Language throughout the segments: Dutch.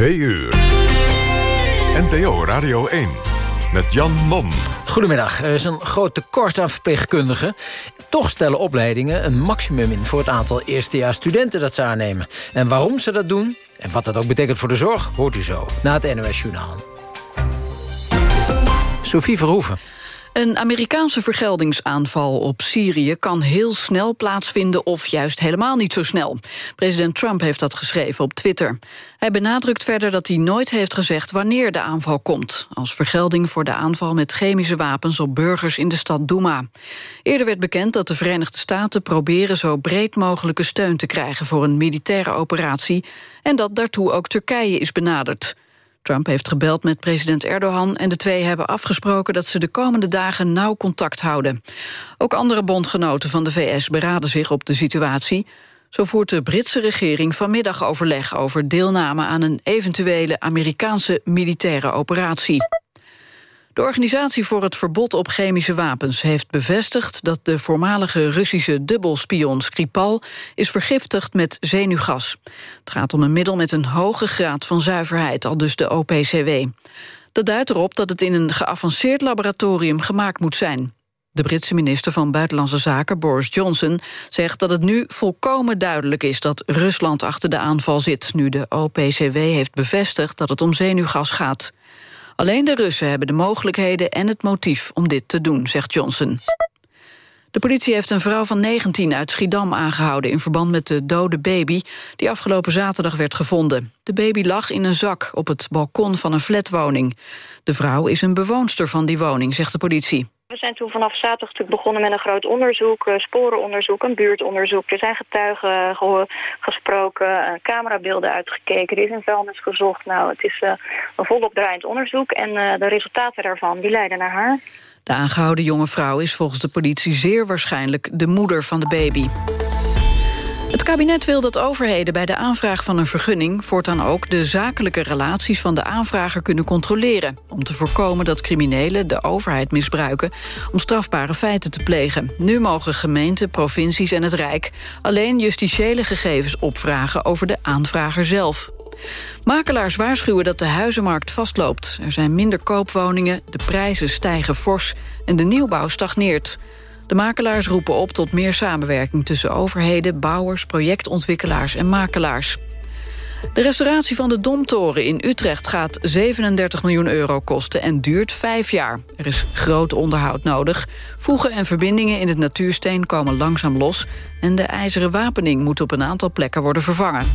2 uur. NPO Radio 1 met Jan Mom. Goedemiddag. Er is een groot tekort aan verpleegkundigen. Toch stellen opleidingen een maximum in... voor het aantal eerstejaarsstudenten dat ze aannemen. En waarom ze dat doen en wat dat ook betekent voor de zorg... hoort u zo na het NOS Journaal. Sophie Verhoeven. Een Amerikaanse vergeldingsaanval op Syrië kan heel snel plaatsvinden of juist helemaal niet zo snel. President Trump heeft dat geschreven op Twitter. Hij benadrukt verder dat hij nooit heeft gezegd wanneer de aanval komt. Als vergelding voor de aanval met chemische wapens op burgers in de stad Douma. Eerder werd bekend dat de Verenigde Staten proberen zo breed mogelijke steun te krijgen voor een militaire operatie en dat daartoe ook Turkije is benaderd. Trump heeft gebeld met president Erdogan en de twee hebben afgesproken dat ze de komende dagen nauw contact houden. Ook andere bondgenoten van de VS beraden zich op de situatie. Zo voert de Britse regering vanmiddag overleg over deelname aan een eventuele Amerikaanse militaire operatie. De Organisatie voor het Verbod op Chemische Wapens heeft bevestigd dat de voormalige Russische dubbelspion Skripal is vergiftigd met zenuwgas. Het gaat om een middel met een hoge graad van zuiverheid, al dus de OPCW. Dat duidt erop dat het in een geavanceerd laboratorium gemaakt moet zijn. De Britse minister van Buitenlandse Zaken, Boris Johnson, zegt dat het nu volkomen duidelijk is dat Rusland achter de aanval zit, nu de OPCW heeft bevestigd dat het om zenuwgas gaat. Alleen de Russen hebben de mogelijkheden en het motief om dit te doen, zegt Johnson. De politie heeft een vrouw van 19 uit Schiedam aangehouden... in verband met de dode baby die afgelopen zaterdag werd gevonden. De baby lag in een zak op het balkon van een flatwoning. De vrouw is een bewoonster van die woning, zegt de politie. We zijn toen vanaf zaterdag begonnen met een groot onderzoek, uh, sporenonderzoek, een buurtonderzoek. Er zijn getuigen gesproken, camerabeelden uitgekeken, er is een vuilnis gezocht. Nou, het is uh, een volop draaiend onderzoek en de resultaten daarvan die leiden naar haar. De aangehouden jonge vrouw is volgens de politie zeer waarschijnlijk de moeder van de baby. Het kabinet wil dat overheden bij de aanvraag van een vergunning... voortaan ook de zakelijke relaties van de aanvrager kunnen controleren... om te voorkomen dat criminelen de overheid misbruiken... om strafbare feiten te plegen. Nu mogen gemeenten, provincies en het Rijk... alleen justitiële gegevens opvragen over de aanvrager zelf. Makelaars waarschuwen dat de huizenmarkt vastloopt. Er zijn minder koopwoningen, de prijzen stijgen fors... en de nieuwbouw stagneert... De makelaars roepen op tot meer samenwerking tussen overheden, bouwers, projectontwikkelaars en makelaars. De restauratie van de Domtoren in Utrecht gaat 37 miljoen euro kosten en duurt vijf jaar. Er is groot onderhoud nodig. Voegen en verbindingen in het natuursteen komen langzaam los... en de ijzeren wapening moet op een aantal plekken worden vervangen.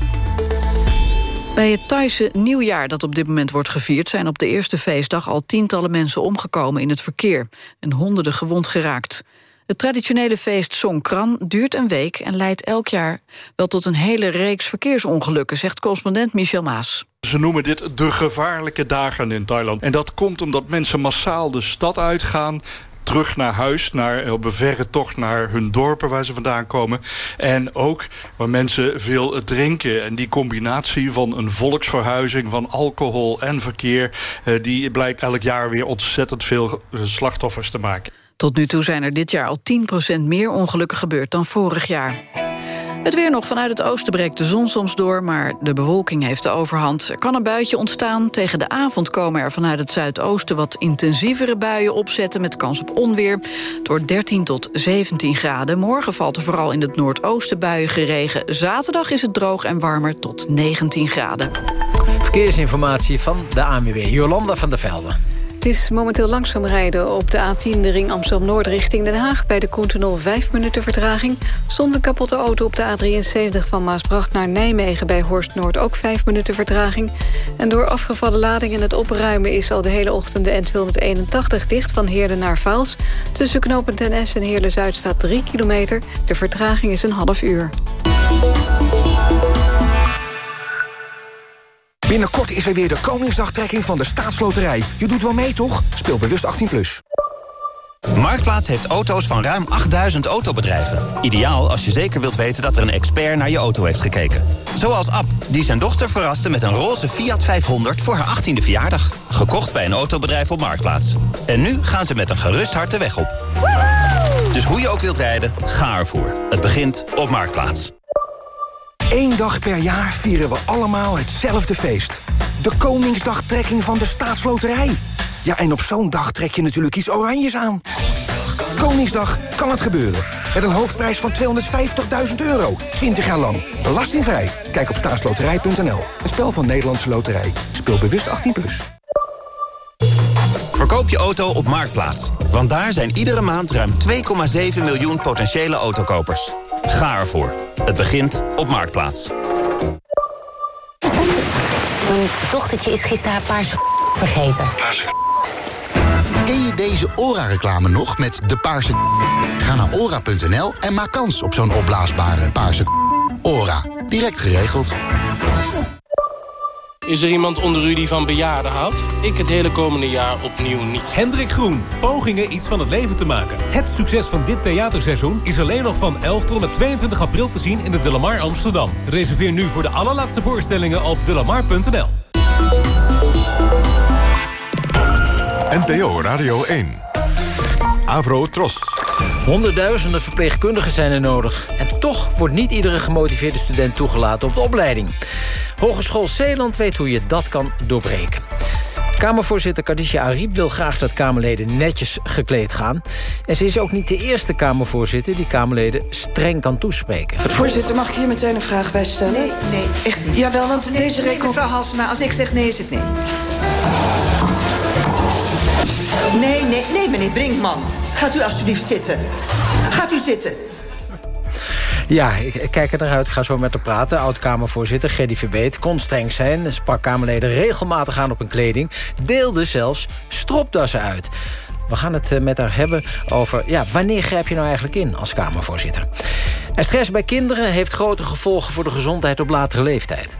Bij het Thaise nieuwjaar dat op dit moment wordt gevierd... zijn op de eerste feestdag al tientallen mensen omgekomen in het verkeer... en honderden gewond geraakt. Het traditionele feest Songkran duurt een week... en leidt elk jaar wel tot een hele reeks verkeersongelukken... zegt correspondent Michel Maas. Ze noemen dit de gevaarlijke dagen in Thailand. En dat komt omdat mensen massaal de stad uitgaan terug naar huis, naar, op een verre tocht naar hun dorpen waar ze vandaan komen. En ook waar mensen veel drinken. En die combinatie van een volksverhuizing van alcohol en verkeer... Eh, die blijkt elk jaar weer ontzettend veel slachtoffers te maken. Tot nu toe zijn er dit jaar al 10% meer ongelukken gebeurd dan vorig jaar. Het weer nog vanuit het oosten breekt de zon soms door... maar de bewolking heeft de overhand. Er kan een buitje ontstaan. Tegen de avond komen er vanuit het zuidoosten... wat intensievere buien opzetten met kans op onweer. Het wordt 13 tot 17 graden. Morgen valt er vooral in het noordoosten buien geregen. Zaterdag is het droog en warmer tot 19 graden. Verkeersinformatie van de ANWB. Jolanda van der Velde. Het is momenteel langzaam rijden op de A10, de ring Amsterdam-Noord richting Den Haag. Bij de Koentenol 5 minuten vertraging. Zonder kapotte auto op de A73 van Maasbracht naar Nijmegen... bij Horst Noord ook 5 minuten vertraging. En door afgevallen lading en het opruimen... is al de hele ochtend de N281 dicht van Heerden naar Vaals. Tussen knooppunt NS en Heerlen-Zuid staat 3 kilometer. De vertraging is een half uur. Binnenkort is er weer de Koningsdagtrekking van de Staatsloterij. Je doet wel mee, toch? Speel bewust 18+. Plus. Marktplaats heeft auto's van ruim 8000 autobedrijven. Ideaal als je zeker wilt weten dat er een expert naar je auto heeft gekeken. Zoals Ab, die zijn dochter verraste met een roze Fiat 500 voor haar 18e verjaardag. Gekocht bij een autobedrijf op Marktplaats. En nu gaan ze met een gerust hart de weg op. Dus hoe je ook wilt rijden, ga ervoor. Het begint op Marktplaats. Eén dag per jaar vieren we allemaal hetzelfde feest. De Koningsdagtrekking van de Staatsloterij. Ja, en op zo'n dag trek je natuurlijk iets oranjes aan. Koningsdag kan het gebeuren. Met een hoofdprijs van 250.000 euro. 20 jaar lang. Belastingvrij. Kijk op staatsloterij.nl. Een spel van Nederlandse Loterij. Speel bewust 18+. Plus. Verkoop je auto op Marktplaats. Want daar zijn iedere maand ruim 2,7 miljoen potentiële autokopers. Ga ervoor. Het begint op Marktplaats. Mijn dochtertje is gisteren haar paarse vergeten. Ken je deze ORA-reclame nog met de paarse Ga naar ora.nl en maak kans op zo'n opblaasbare paarse ORA. Direct geregeld. Is er iemand onder u die van bejaarden houdt? Ik het hele komende jaar opnieuw niet. Hendrik Groen, pogingen iets van het leven te maken. Het succes van dit theaterseizoen is alleen nog van 11 tot en met 22 april te zien in de Delamar Amsterdam. Reserveer nu voor de allerlaatste voorstellingen op delamar.nl. NPO Radio 1. Avro Tros. Honderdduizenden verpleegkundigen zijn er nodig. En toch wordt niet iedere gemotiveerde student toegelaten op de opleiding. Hogeschool Zeeland weet hoe je dat kan doorbreken. Kamervoorzitter Kadisha Ariep wil graag dat Kamerleden netjes gekleed gaan. En ze is ook niet de eerste Kamervoorzitter die Kamerleden streng kan toespreken. Voorzitter, mag ik hier meteen een vraag bij stellen? Nee, nee, echt niet. Jawel, want nee, deze nee, mevrouw Halsema, als ik zeg nee, is het nee. Nee, nee, nee, meneer Brinkman. Gaat u alstublieft zitten. Gaat u zitten. Ja, ik kijk er naar uit. Ik ga zo met haar praten. Oud-Kamervoorzitter Gerdy Verbeet kon streng zijn. Sprak Kamerleden regelmatig aan op hun kleding. Deelde zelfs stropdassen uit. We gaan het eh, met haar hebben over... Ja, wanneer grijp je nou eigenlijk in als Kamervoorzitter? En stress bij kinderen heeft grote gevolgen voor de gezondheid op latere leeftijd.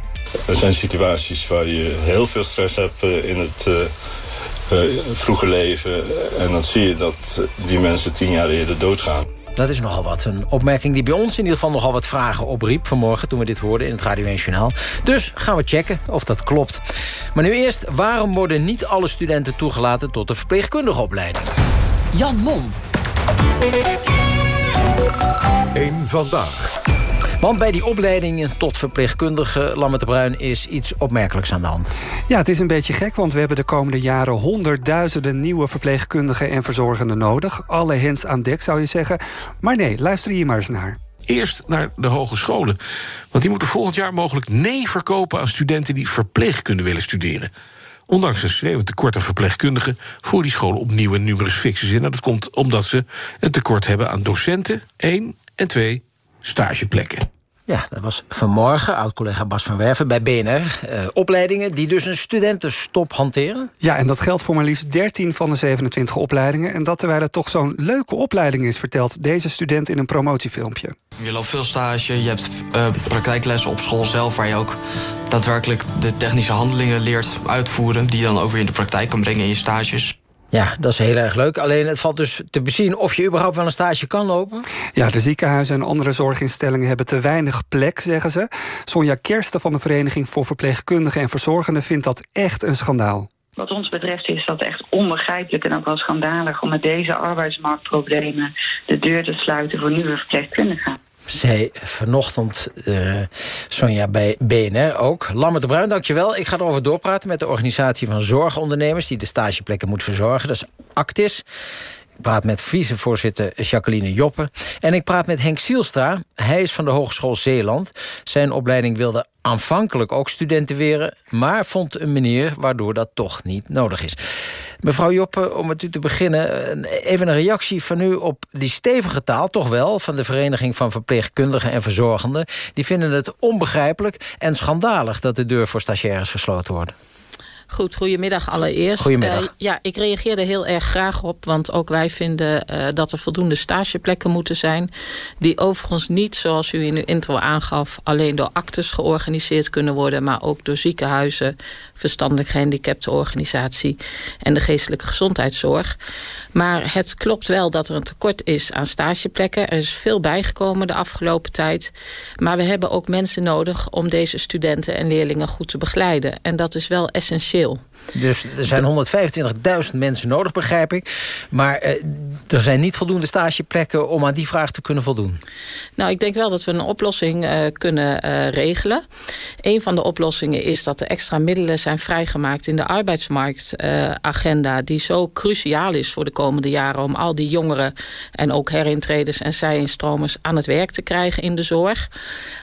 Er zijn situaties waar je heel veel stress hebt eh, in het... Uh, vroege leven. En dan zie je dat die mensen tien jaar eerder doodgaan. Dat is nogal wat. Een opmerking die bij ons in ieder geval nogal wat vragen opriep... vanmorgen toen we dit hoorden in het Radio 1 Journaal. Dus gaan we checken of dat klopt. Maar nu eerst, waarom worden niet alle studenten toegelaten... tot de verpleegkundige opleiding? Jan Mom. Eén vandaag. Want bij die opleidingen tot verpleegkundige, Lammert de Bruin... is iets opmerkelijks aan de hand. Ja, het is een beetje gek, want we hebben de komende jaren... honderdduizenden nieuwe verpleegkundigen en verzorgenden nodig. Alle hens aan dek, zou je zeggen. Maar nee, luister hier maar eens naar. Eerst naar de hogescholen. Want die moeten volgend jaar mogelijk nee verkopen... aan studenten die verpleegkunde willen studeren. Ondanks een schreeuwend tekort aan verpleegkundigen... voeren die scholen opnieuw een numerus fixus in. En dat komt omdat ze een tekort hebben aan docenten, één... en twee, stageplekken. Ja, dat was vanmorgen, oud-collega Bas van Werven bij BNR. Uh, opleidingen die dus een studentenstop hanteren? Ja, en dat geldt voor maar liefst 13 van de 27 opleidingen. En dat terwijl het toch zo'n leuke opleiding is... vertelt deze student in een promotiefilmpje. Je loopt veel stage, je hebt uh, praktijklessen op school zelf... waar je ook daadwerkelijk de technische handelingen leert uitvoeren... die je dan ook weer in de praktijk kan brengen in je stages. Ja, dat is heel erg leuk. Alleen het valt dus te bezien of je überhaupt wel een stage kan lopen. Ja, de ziekenhuizen en andere zorginstellingen hebben te weinig plek, zeggen ze. Sonja Kersten van de Vereniging voor Verpleegkundigen en Verzorgenden vindt dat echt een schandaal. Wat ons betreft is dat echt onbegrijpelijk en ook wel schandalig... om met deze arbeidsmarktproblemen de deur te sluiten voor nieuwe verpleegkundigen zei vanochtend uh, Sonja bij BNR ook. Lammert de Bruin, dankjewel. Ik ga erover doorpraten met de organisatie van zorgondernemers... die de stageplekken moet verzorgen. Dat is Actis. Ik praat met vicevoorzitter Jacqueline Joppe. En ik praat met Henk Sielstra. Hij is van de Hogeschool Zeeland. Zijn opleiding wilde aanvankelijk ook studenten weren... maar vond een manier waardoor dat toch niet nodig is. Mevrouw Joppe, om met u te beginnen... even een reactie van u op die stevige taal, toch wel... van de Vereniging van Verpleegkundigen en Verzorgenden. Die vinden het onbegrijpelijk en schandalig... dat de deur voor stagiaires gesloten wordt. Goed, goedemiddag allereerst. Goedemiddag. Uh, ja, ik reageerde heel erg graag op, want ook wij vinden uh, dat er voldoende stageplekken moeten zijn. Die overigens niet, zoals u in uw intro aangaf, alleen door actes georganiseerd kunnen worden, maar ook door ziekenhuizen, verstandelijk gehandicaptenorganisatie en de geestelijke gezondheidszorg. Maar het klopt wel dat er een tekort is aan stageplekken. Er is veel bijgekomen de afgelopen tijd. Maar we hebben ook mensen nodig om deze studenten en leerlingen goed te begeleiden. En dat is wel essentieel veel. Dus er zijn 125.000 mensen nodig, begrijp ik. Maar eh, er zijn niet voldoende stageplekken om aan die vraag te kunnen voldoen. Nou, ik denk wel dat we een oplossing uh, kunnen uh, regelen. Een van de oplossingen is dat er extra middelen zijn vrijgemaakt... in de arbeidsmarktagenda... die zo cruciaal is voor de komende jaren... om al die jongeren en ook herintreders en zij-instromers... aan het werk te krijgen in de zorg.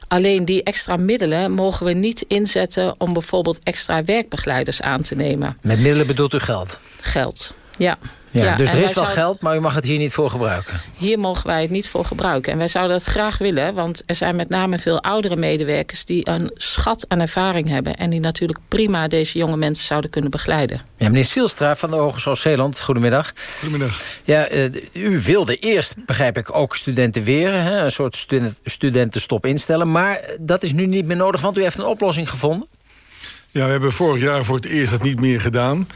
Alleen die extra middelen mogen we niet inzetten... om bijvoorbeeld extra werkbegeleiders aan te nemen. Met middelen bedoelt u geld? Geld, ja. Ja, dus er is wel geld, maar u mag het hier niet voor gebruiken. Hier mogen wij het niet voor gebruiken. En wij zouden dat graag willen, want er zijn met name veel oudere medewerkers... die een schat aan ervaring hebben... en die natuurlijk prima deze jonge mensen zouden kunnen begeleiden. Ja, meneer Sielstra van de Hogeschool Zeeland, goedemiddag. Goedemiddag. Ja, uh, u wilde eerst, begrijp ik, ook studenten weren... Hè, een soort student, studentenstop instellen, maar dat is nu niet meer nodig... want u heeft een oplossing gevonden. Ja, we hebben vorig jaar voor het eerst dat niet meer gedaan...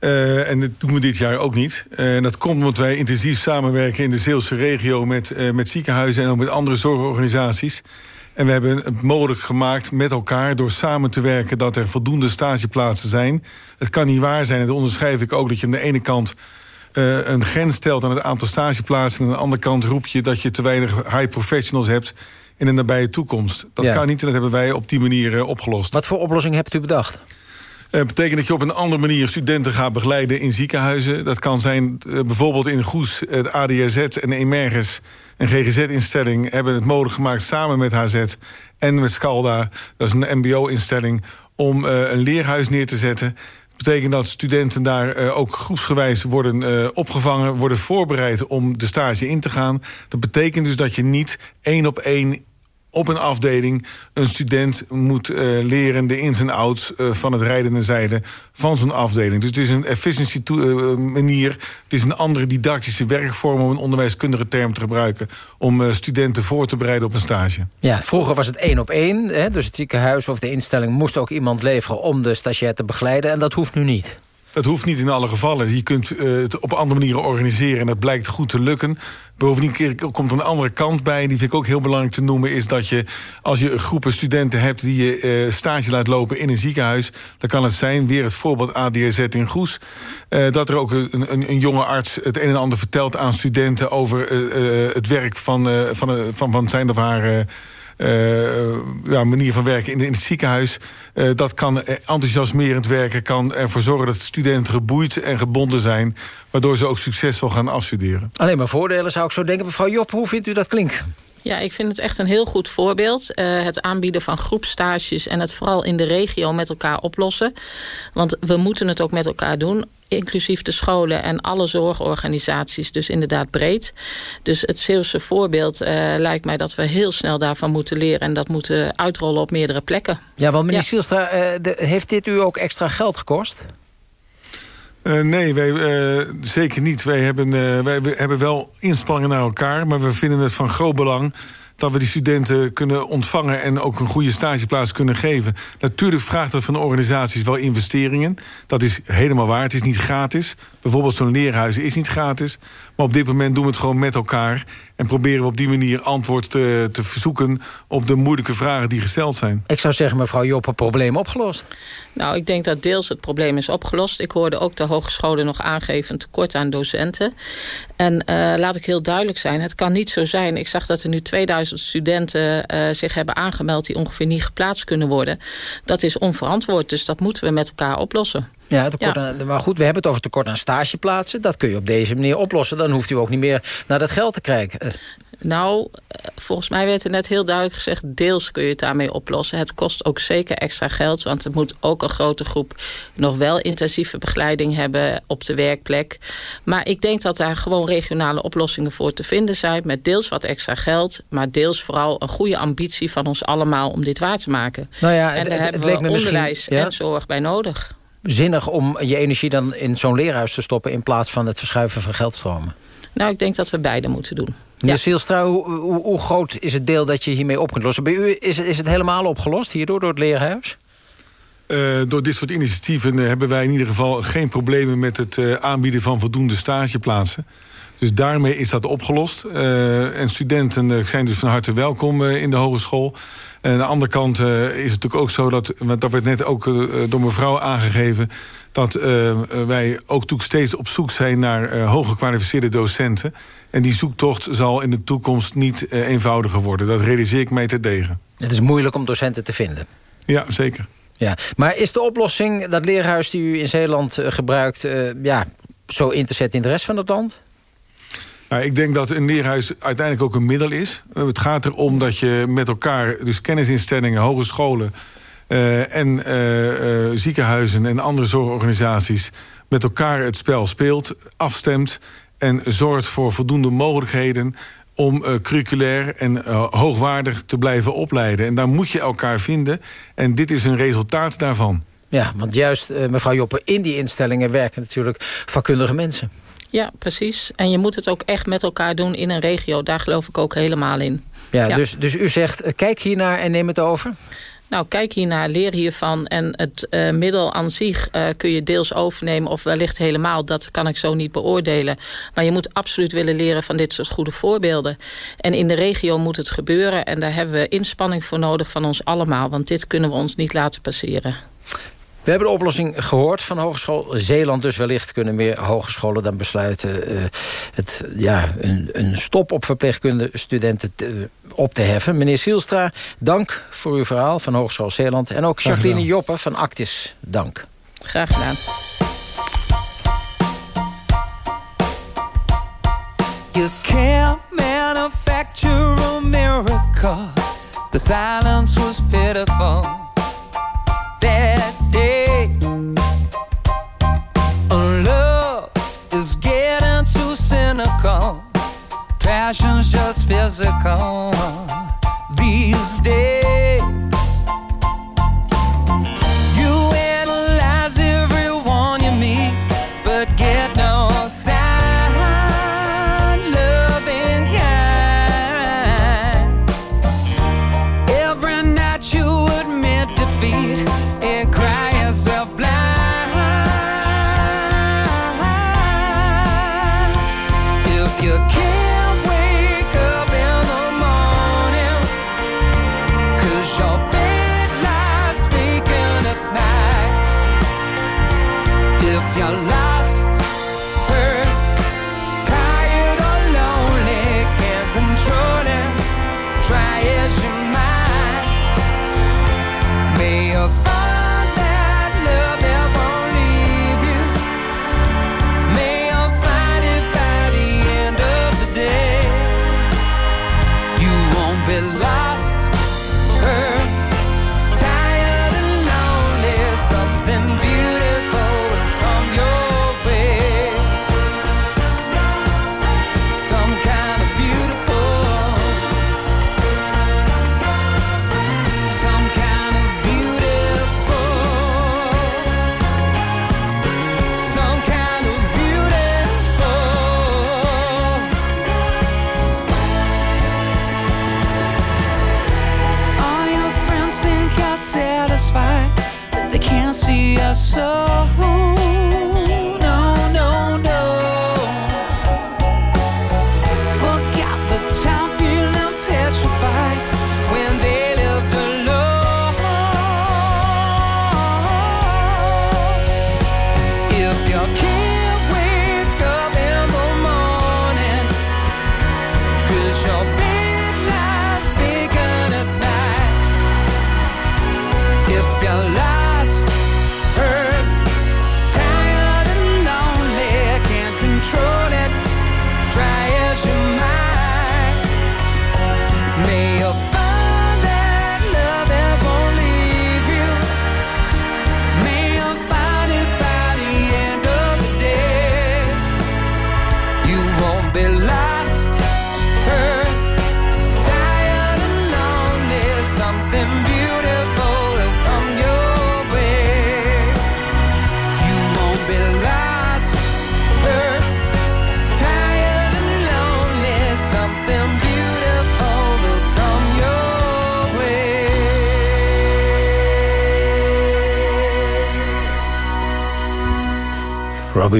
Uh, en dat doen we dit jaar ook niet. Uh, en dat komt omdat wij intensief samenwerken in de Zeelse regio... Met, uh, met ziekenhuizen en ook met andere zorgorganisaties. En we hebben het mogelijk gemaakt met elkaar... door samen te werken dat er voldoende stageplaatsen zijn. Het kan niet waar zijn, dat onderschrijf ik ook... dat je aan de ene kant een grens stelt aan het aantal stageplaatsen... en aan de andere kant roep je dat je te weinig high professionals hebt... in de nabije toekomst. Dat ja. kan niet en dat hebben wij op die manier opgelost. Wat voor oplossing hebt u bedacht? Dat uh, betekent dat je op een andere manier studenten gaat begeleiden in ziekenhuizen. Dat kan zijn uh, bijvoorbeeld in Goes, het ADZ en Emerges... een GGZ-instelling hebben het mogelijk gemaakt samen met HZ... en met Scalda, dat is een mbo-instelling... om een leerhuis neer te zetten. Betekent dat studenten daar uh, ook groepsgewijs worden uh, opgevangen... worden voorbereid om de stage in te gaan. Dat betekent dus dat je niet één op één op een afdeling een student moet uh, leren de ins en outs uh, van het rijden en zeilen van zo'n afdeling. Dus het is een efficiency uh, manier, het is een andere didactische werkvorm om een onderwijskundige term te gebruiken om studenten voor te bereiden op een stage. Ja, vroeger was het één op één, hè, dus het ziekenhuis of de instelling moest ook iemand leveren om de stagiair te begeleiden en dat hoeft nu niet. Dat hoeft niet in alle gevallen. Je kunt uh, het op andere manieren organiseren en dat blijkt goed te lukken. Bovendien komt er een andere kant bij, die vind ik ook heel belangrijk te noemen... is dat je, als je groepen studenten hebt die je uh, stage laat lopen in een ziekenhuis... dan kan het zijn, weer het voorbeeld ADZ in Goes... Uh, dat er ook een, een, een, jonge arts het een en ander vertelt aan studenten... over het werk van, van, van, van zijn of haar... Uh, ja, manier van werken in, in het ziekenhuis. Uh, dat kan enthousiasmerend werken, kan ervoor zorgen dat studenten geboeid en gebonden zijn, waardoor ze ook succesvol gaan afstuderen. Alleen maar voordelen zou ik zo denken. Mevrouw Job, hoe vindt u dat klinken? Ja, ik vind het echt een heel goed voorbeeld. Uh, het aanbieden van groepstages en het vooral in de regio met elkaar oplossen. Want we moeten het ook met elkaar doen inclusief de scholen en alle zorgorganisaties, dus inderdaad breed. Dus het Zeeuwse voorbeeld uh, lijkt mij dat we heel snel daarvan moeten leren... en dat moeten uitrollen op meerdere plekken. Ja, want meneer ja. Sielstra, de, heeft dit u ook extra geld gekost? Uh, nee, wij, uh, zeker niet. Wij hebben, uh, wij hebben wel inspanningen naar elkaar... maar we vinden het van groot belang dat we die studenten kunnen ontvangen... en ook een goede stageplaats kunnen geven. Natuurlijk vraagt dat van de organisaties wel investeringen. Dat is helemaal waar. Het is niet gratis. Bijvoorbeeld zo'n leerhuis is niet gratis. Maar op dit moment doen we het gewoon met elkaar... en proberen we op die manier antwoord te, te verzoeken... op de moeilijke vragen die gesteld zijn. Ik zou zeggen, mevrouw Job, het probleem opgelost. Nou, ik denk dat deels het probleem is opgelost. Ik hoorde ook de hogescholen nog aangeven... een tekort aan docenten. En uh, laat ik heel duidelijk zijn, het kan niet zo zijn. Ik zag dat er nu 2000 studenten uh, zich hebben aangemeld... die ongeveer niet geplaatst kunnen worden. Dat is onverantwoord, dus dat moeten we met elkaar oplossen. Ja, tekort ja. Aan, maar goed, we hebben het over tekort aan stageplaatsen. Dat kun je op deze manier oplossen. Dan hoeft u ook niet meer naar dat geld te kijken. Nou, volgens mij werd er net heel duidelijk gezegd... deels kun je het daarmee oplossen. Het kost ook zeker extra geld... want er moet ook een grote groep nog wel intensieve begeleiding hebben... op de werkplek. Maar ik denk dat daar gewoon regionale oplossingen voor te vinden zijn... met deels wat extra geld... maar deels vooral een goede ambitie van ons allemaal om dit waar te maken. Nou ja, en daar het, hebben het we onderwijs ja? en zorg bij nodig zinnig om je energie dan in zo'n leerhuis te stoppen... in plaats van het verschuiven van geldstromen? Nou, ik denk dat we beide moeten doen. Meneer ja. Sielstra, hoe, hoe, hoe, groot is het deel dat je hiermee op kunt lossen? Bij u is, is het helemaal opgelost hierdoor, door het leerhuis? Uh, door dit soort initiatieven uh, hebben wij in ieder geval geen problemen... met het uh, aanbieden van voldoende stageplaatsen. Dus daarmee is dat opgelost. en studenten zijn dus van harte welkom in de hogeschool. En aan de andere kant is het natuurlijk ook zo... dat, want dat werd net ook door mevrouw aangegeven... dat wij ook steeds op zoek zijn naar hooggekwalificeerde docenten. En die zoektocht zal in de toekomst niet eenvoudiger worden. Dat realiseer ik mij te degen. Het is moeilijk om docenten te vinden. Ja, zeker. Ja, maar is de oplossing dat leerhuis die u in Zeeland uh, gebruikt... Uh, ja, zo in te zetten in de rest van het land? Nou, ik denk dat een leerhuis uiteindelijk ook een middel is. Het gaat erom dat je met elkaar, dus kennisinstellingen, hogescholen... Uh, en ziekenhuizen en andere zorgorganisaties... met elkaar het spel speelt, afstemt en zorgt voor voldoende mogelijkheden om uh, curriculair en uh, hoogwaardig te blijven opleiden. En daar moet je elkaar vinden. En dit is een resultaat daarvan. Ja, want juist, uh, mevrouw Joppe, in die instellingen werken natuurlijk vakkundige mensen. Ja, precies. En je moet het ook echt met elkaar doen in een regio. Daar geloof ik ook helemaal in. Ja, ja. Dus, dus u zegt, kijk hiernaar en neem het over? Nou, kijk hiernaar, leer hiervan. En het uh, middel aan zich uh, kun je deels overnemen of wellicht helemaal. Dat kan ik zo niet beoordelen. Maar je moet absoluut willen leren van dit soort goede voorbeelden. En in de regio moet het gebeuren. En daar hebben we inspanning voor nodig van ons allemaal. Want dit kunnen we ons niet laten passeren. We hebben de oplossing gehoord van Hogeschool Zeeland. Dus wellicht kunnen meer hogescholen dan besluiten... Uh, het, ja, een, een stop op verpleegkunde studenten te, op te heffen. Meneer Sielstra, dank voor uw verhaal van Hogeschool Zeeland. En ook Jacqueline Joppe van Actis, dank. Graag gedaan. You can't manufacture a miracle. The silence was pitiful. musical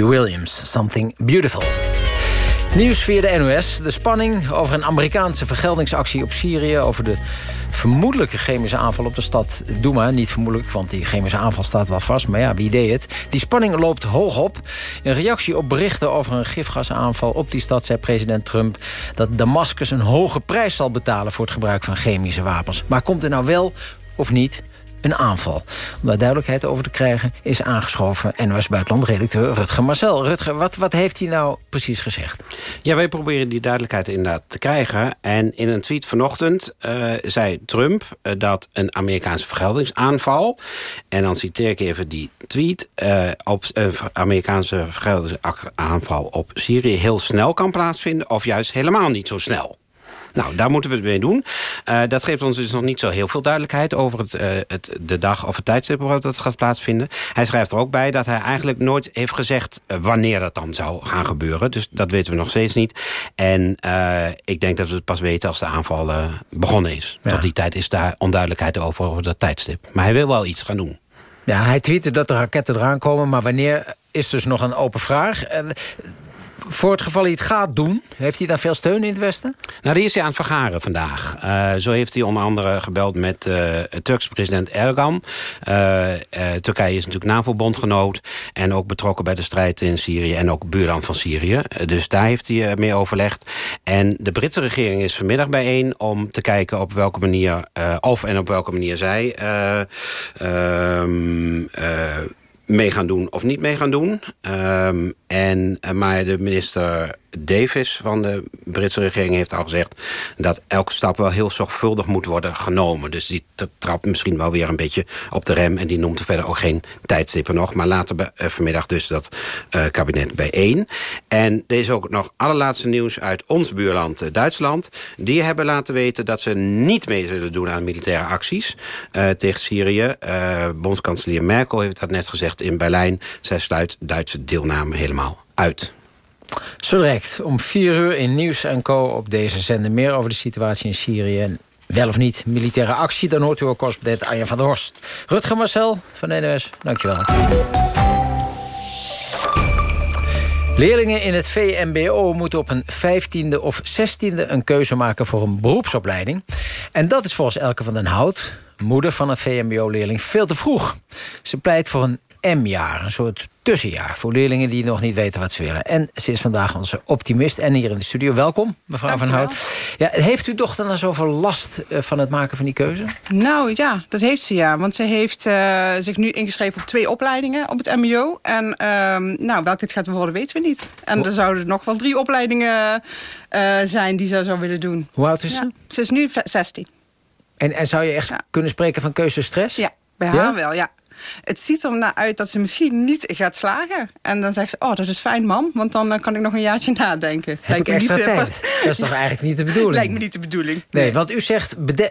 Williams, Something Beautiful. Nieuws via de NOS. De spanning over een Amerikaanse vergeldingsactie op Syrië... over de vermoedelijke chemische aanval op de stad Douma. Niet vermoedelijk, want die chemische aanval staat wel vast. Maar ja, wie deed het? Die spanning loopt hoog op. In reactie op berichten over een gifgasaanval op die stad... zei president Trump dat Damascus een hoge prijs zal betalen... voor het gebruik van chemische wapens. Maar komt er nou wel of niet een aanval. Om daar duidelijkheid over te krijgen is aangeschoven NOS Buitenland-redacteur Rutger Marcel. Rutger, wat, wat heeft hij nou precies gezegd? Ja, wij proberen die duidelijkheid inderdaad te krijgen. En in een tweet vanochtend uh, zei Trump uh, dat een Amerikaanse vergeldingsaanval... en dan citeer ik even die tweet... Uh, op een Amerikaanse vergeldingsaanval op Syrië heel snel kan plaatsvinden... of juist helemaal niet zo snel. Nou, daar moeten we het mee doen. Uh, dat geeft ons dus nog niet zo heel veel duidelijkheid... over het, uh, het, de dag of het tijdstip waarop dat gaat plaatsvinden. Hij schrijft er ook bij dat hij eigenlijk nooit heeft gezegd... Uh, wanneer dat dan zou gaan gebeuren. Dus dat weten we nog steeds niet. En ik denk dat we het pas weten als de aanval begonnen is. Ja. Tot die tijd is daar onduidelijkheid over, over dat tijdstip. Maar hij wil wel iets gaan doen. Ja, hij tweette dat de raketten eraan komen, maar wanneer is dus nog een open vraag voor het geval hij het gaat doen, heeft hij daar veel steun in het Westen? Nou, die is hij aan het vergaren vandaag. Uh, zo heeft hij onder andere gebeld met uh, Turkse president Erdogan. Uh, Turkije is natuurlijk NAVO-bondgenoot... en ook betrokken bij de strijd in Syrië en ook buurland van Syrië. dus daar heeft hij mee overlegd. En de Britse regering is vanmiddag bijeen om te kijken op welke manier... of en op welke manier zij... Ehm, mee gaan doen of niet mee gaan doen. Um, en, maar de minister Davis van de Britse regering heeft al gezegd... dat elke stap wel heel zorgvuldig moet worden genomen. Dus die trapt misschien wel weer een beetje op de rem... en die noemt er verder ook geen tijdstippen nog. Maar later uh, vanmiddag dus dat uh, kabinet bijeen. En is ook nog allerlaatste nieuws uit ons buurland Duitsland. Die hebben laten weten dat ze niet mee zullen doen aan militaire acties... tegen Syrië. bondskanselier Merkel heeft dat net gezegd in Berlijn. Zij sluit Duitse deelname helemaal uit. Zo direct om vier uur in Nieuws en Co. op deze zender. Meer over de situatie in Syrië en wel of niet militaire actie. Dan hoort u ook correspondent Arjen van der Horst. Rutger Marcel van NOS, dankjewel. Leerlingen in het VMBO moeten op een 15e of 16e een keuze maken voor een beroepsopleiding. En dat is volgens Elke van den Hout, moeder van een VMBO-leerling, veel te vroeg. Ze pleit voor een M-jaar, een soort tussenjaar... voor leerlingen die nog niet weten wat ze willen. En ze is vandaag onze optimist en hier in de studio. Welkom, mevrouw Dank Van Hout. Ja, heeft uw dochter dan zoveel last eh, van het maken van die keuze? Nou ja, dat heeft ze ja. Want ze heeft uh, zich nu ingeschreven op twee opleidingen op het mbo. En uh, nou, welke het gaat worden, weten we niet. En er zouden nog wel drie opleidingen uh, zijn die ze zou willen doen. Hoe oud is ja. ze? Ze is nu 16. En, en zou je echt ja. kunnen spreken van keuzestress? Ja, bij haar wel, ja. Het ziet er naar uit dat ze misschien niet gaat slagen. En dan zegt ze, oh, dat is fijn, mam. Want dan uh, kan ik nog een jaartje nadenken. Heb Lijkt ik extra niet, tijd? dat is toch eigenlijk niet de bedoeling? Lijkt me niet de bedoeling. Nee, nee want u zegt, uh,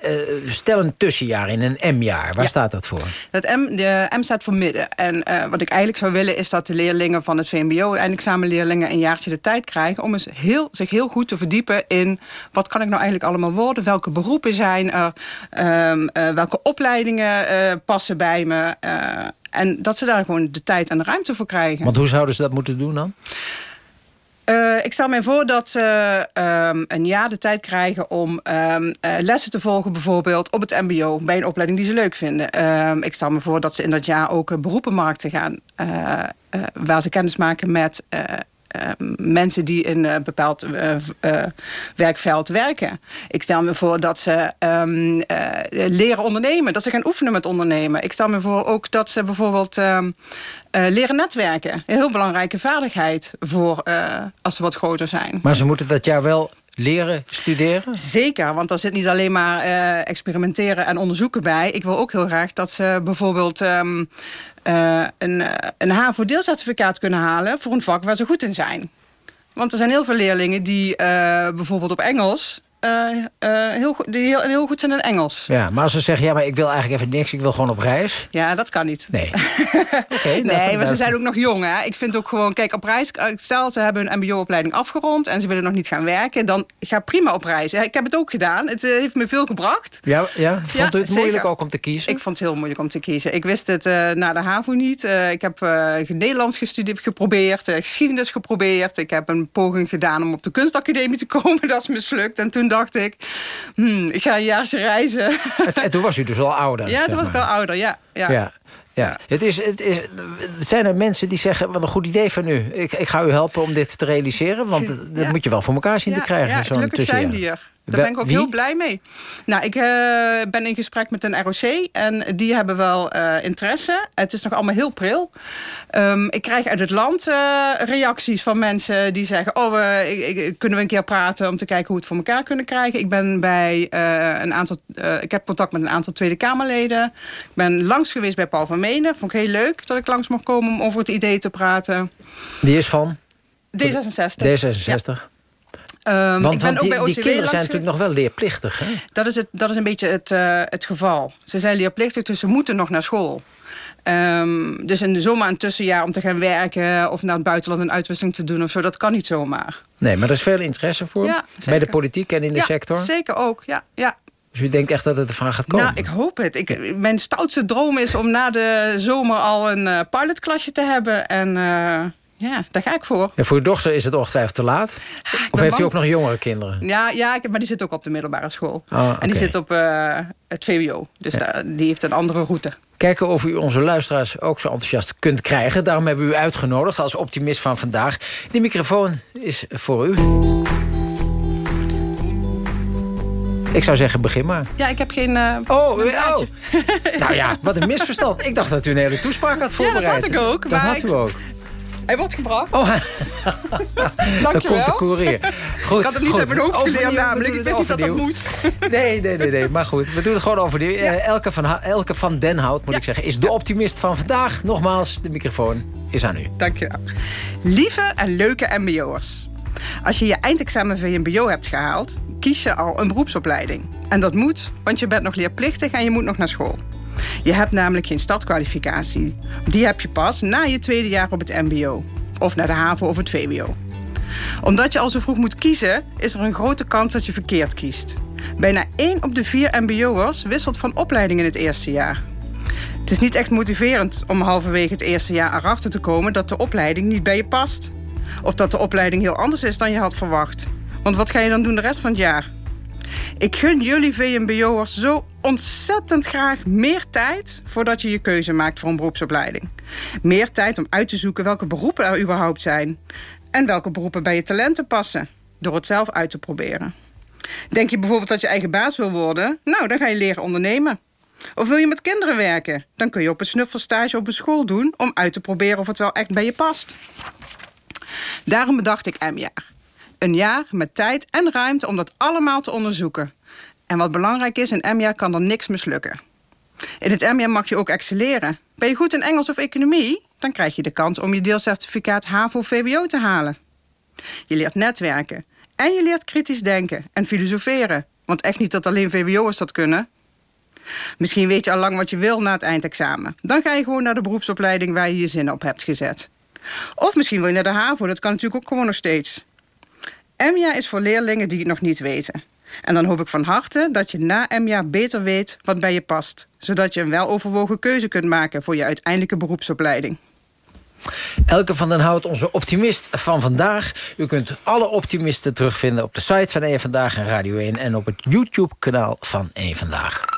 stel een tussenjaar in een M-jaar. Waar ja. staat dat voor? Dat M, de M staat voor midden. En uh, wat ik eigenlijk zou willen is dat de leerlingen van het VMBO... eindexamenleerlingen een jaartje de tijd krijgen... om eens heel, zich heel goed te verdiepen in... wat kan ik nou eigenlijk allemaal worden? Welke beroepen zijn er? Um, welke opleidingen passen bij me? Uh, en dat ze daar gewoon de tijd en de ruimte voor krijgen. Want hoe zouden ze dat moeten doen dan? Uh, ik stel mij voor dat ze um, een jaar de tijd krijgen om um, uh, lessen te volgen... bijvoorbeeld op het mbo, bij een opleiding die ze leuk vinden. Um, ik stel me voor dat ze in dat jaar ook beroepenmarkten gaan... Waar ze kennis maken met mensen die in een bepaald uh, uh, werkveld werken. Ik stel me voor dat ze um, leren ondernemen. Dat ze gaan oefenen met ondernemen. Ik stel me voor ook dat ze bijvoorbeeld um, leren netwerken. Een heel belangrijke vaardigheid voor als ze wat groter zijn. Maar ze moeten dat jaar wel leren studeren? Zeker, want er zit niet alleen maar uh, experimenteren en onderzoeken bij. Ik wil ook heel graag dat ze bijvoorbeeld um, uh, een, een HAVO-deelcertificaat kunnen halen... voor een vak waar ze goed in zijn. Want er zijn heel veel leerlingen die uh, bijvoorbeeld op Engels eh, eh, heel, goed- die heel, heel goed zijn in Engels. Ja, maar als ze zeggen, ja, maar ik wil eigenlijk even niks, ik wil gewoon op reis. Ja, dat kan niet. Nee. nee, maar ze zijn ook nog jong. Hè? Ik vind ook gewoon, kijk, op reis... eh, Stel, ze hebben een mbo-opleiding afgerond... en ze willen nog niet gaan werken... dan ga prima op reis. Ik heb het ook gedaan. Het heeft me veel gebracht. Ja, ja? vond u het zeker. moeilijk ook om te kiezen? Ik vond het heel moeilijk om te kiezen. Ik wist het eh, na de HAVO niet. Ik heb Nederlands gestudeerd, geprobeerd, geschiedenis geprobeerd. Ik heb een poging gedaan om op de kunstacademie te komen. Dat is mislukt. En toen dacht ik, hmm, ik ga een jaartje reizen. En toen was u dus al ouder. ja, toen was ik maar. wel ouder, ja. ja. Ja. Ja, het is, het is, zijn er mensen die zeggen, wat een goed idee van u. Ik, ik ga u helpen om dit te realiseren. Want dat Ja. moet je wel voor elkaar zien ja, te krijgen. Ja, gelukkig zijn die er. Daar ben ik ook wie? heel blij mee. Nou, ik eh, ben in gesprek met een ROC en die hebben wel eh, interesse. Het is nog allemaal heel pril. Ehm, ik krijg uit het land eh, reacties van mensen die zeggen... oh, we- ik- ik- kunnen we een keer praten om te kijken hoe we het voor elkaar kunnen krijgen. Ik ben bij een aantal... ik heb contact met een aantal Tweede Kamerleden. Ik ben langs geweest bij Paul van Menen. Vond ik heel leuk dat ik langs mocht komen om over het idee te praten. Die is van D66. D66. Ehm, want ik ben want ook die, bij die OCW kinderen zijn natuurlijk nog wel leerplichtig. Hè? Dat is, het, dat is een beetje het, eh, het geval. Ze zijn leerplichtig, dus ze moeten nog naar school. Ehm, dus in de zomer een tussenjaar om te gaan werken... of naar het buitenland een uitwisseling te doen of zo... dat kan niet zomaar. Nee, maar er is veel interesse voor. Ja, bij de politiek en in de ja, sector. zeker ook. Ja, ja. Dus u denkt echt dat het ervan gaat komen? Nou, ik hoop het. Ik, mijn stoutste droom is om na de zomer al een eh, pilotklasje te hebben. En eh, ja, daar ga ik voor. En voor uw dochter is het ongetwijfeld te laat? Of ben heeft u ook nog jongere kinderen? Ja, ja ik- maar die zit ook op de middelbare school. Ah, En die zit op eh, het VWO. Dus daar- die heeft een andere route. Kijken of u onze luisteraars ook zo enthousiast kunt krijgen. Daarom hebben we u uitgenodigd als optimist van vandaag. De microfoon is voor u. Ik zou zeggen, begin maar. Ja, ik heb geen... eh, Oh, oh. Nou ja, wat een misverstand. Ik dacht dat u een hele toespraak had Ja, voorbereid. dat had ik ook. Dat maar had ik- u ook. Hij wordt gebracht. Oh, Dankjewel. dat komt de courier. Goed, ik had hem niet goed. uit mijn hoofd geleerd namelijk. Ik wist niet dat dat moest. Nee, nee, nee, nee. Maar goed, we doen het gewoon over die. eh, Elke, van, Ha- Elke van Den Hout, moet ik zeggen, is de optimist van vandaag. Nogmaals, de microfoon is aan u. Dankjewel. Lieve en leuke mbo'ers. Als je je eindexamen VMBO hebt gehaald... kies je al een beroepsopleiding. En dat moet, want je bent nog leerplichtig en je moet nog naar school. Je hebt namelijk geen startkwalificatie. Die heb je pas na je tweede jaar op het mbo. Of naar de HAVO of het VWO. Omdat je al zo vroeg moet kiezen, is er een grote kans dat je verkeerd kiest. Bijna 1 op de 4 mbo'ers wisselt van opleiding in het eerste jaar. Het is niet echt motiverend om halverwege het eerste jaar erachter te komen dat de opleiding niet bij je past. Of dat de opleiding heel anders is dan je had verwacht. Want wat ga je dan doen de rest van het jaar? Ik gun jullie VMBO'ers zo ontzettend graag meer tijd voordat je je keuze maakt voor een beroepsopleiding. Meer tijd om uit te zoeken welke beroepen er überhaupt zijn. En welke beroepen bij je talenten passen. Door het zelf uit te proberen. Denk je bijvoorbeeld dat je eigen baas wil worden? Nou, dan ga je leren ondernemen. Of wil je met kinderen werken? Dan kun je op een snuffelstage op een school doen... om uit te proberen of het wel echt bij je past. Daarom bedacht ik M-jaar. Een jaar met tijd en ruimte om dat allemaal te onderzoeken. En wat belangrijk is, in M-jaar kan er niks mislukken. In het M-jaar mag je ook excelleren. Ben je goed in Engels of economie? Dan krijg je de kans om je deelcertificaat HAVO-VWO te halen. Je leert netwerken. En je leert kritisch denken en filosoferen. Want echt niet dat alleen VWO'ers dat kunnen. Misschien weet je al lang wat je wil na het eindexamen. Dan ga je gewoon naar de beroepsopleiding waar je je zin op hebt gezet. Of misschien wil je naar de HAVO, dat kan natuurlijk ook gewoon nog steeds. MJA is voor leerlingen die het nog niet weten. En dan hoop ik van harte dat je na MJA beter weet wat bij je past. Zodat je een weloverwogen keuze kunt maken voor je uiteindelijke beroepsopleiding. Elke van den Hout, onze optimist van vandaag. U kunt alle optimisten terugvinden op de site van 1 Vandaag en Radio 1... en op het YouTube-kanaal van 1 Vandaag.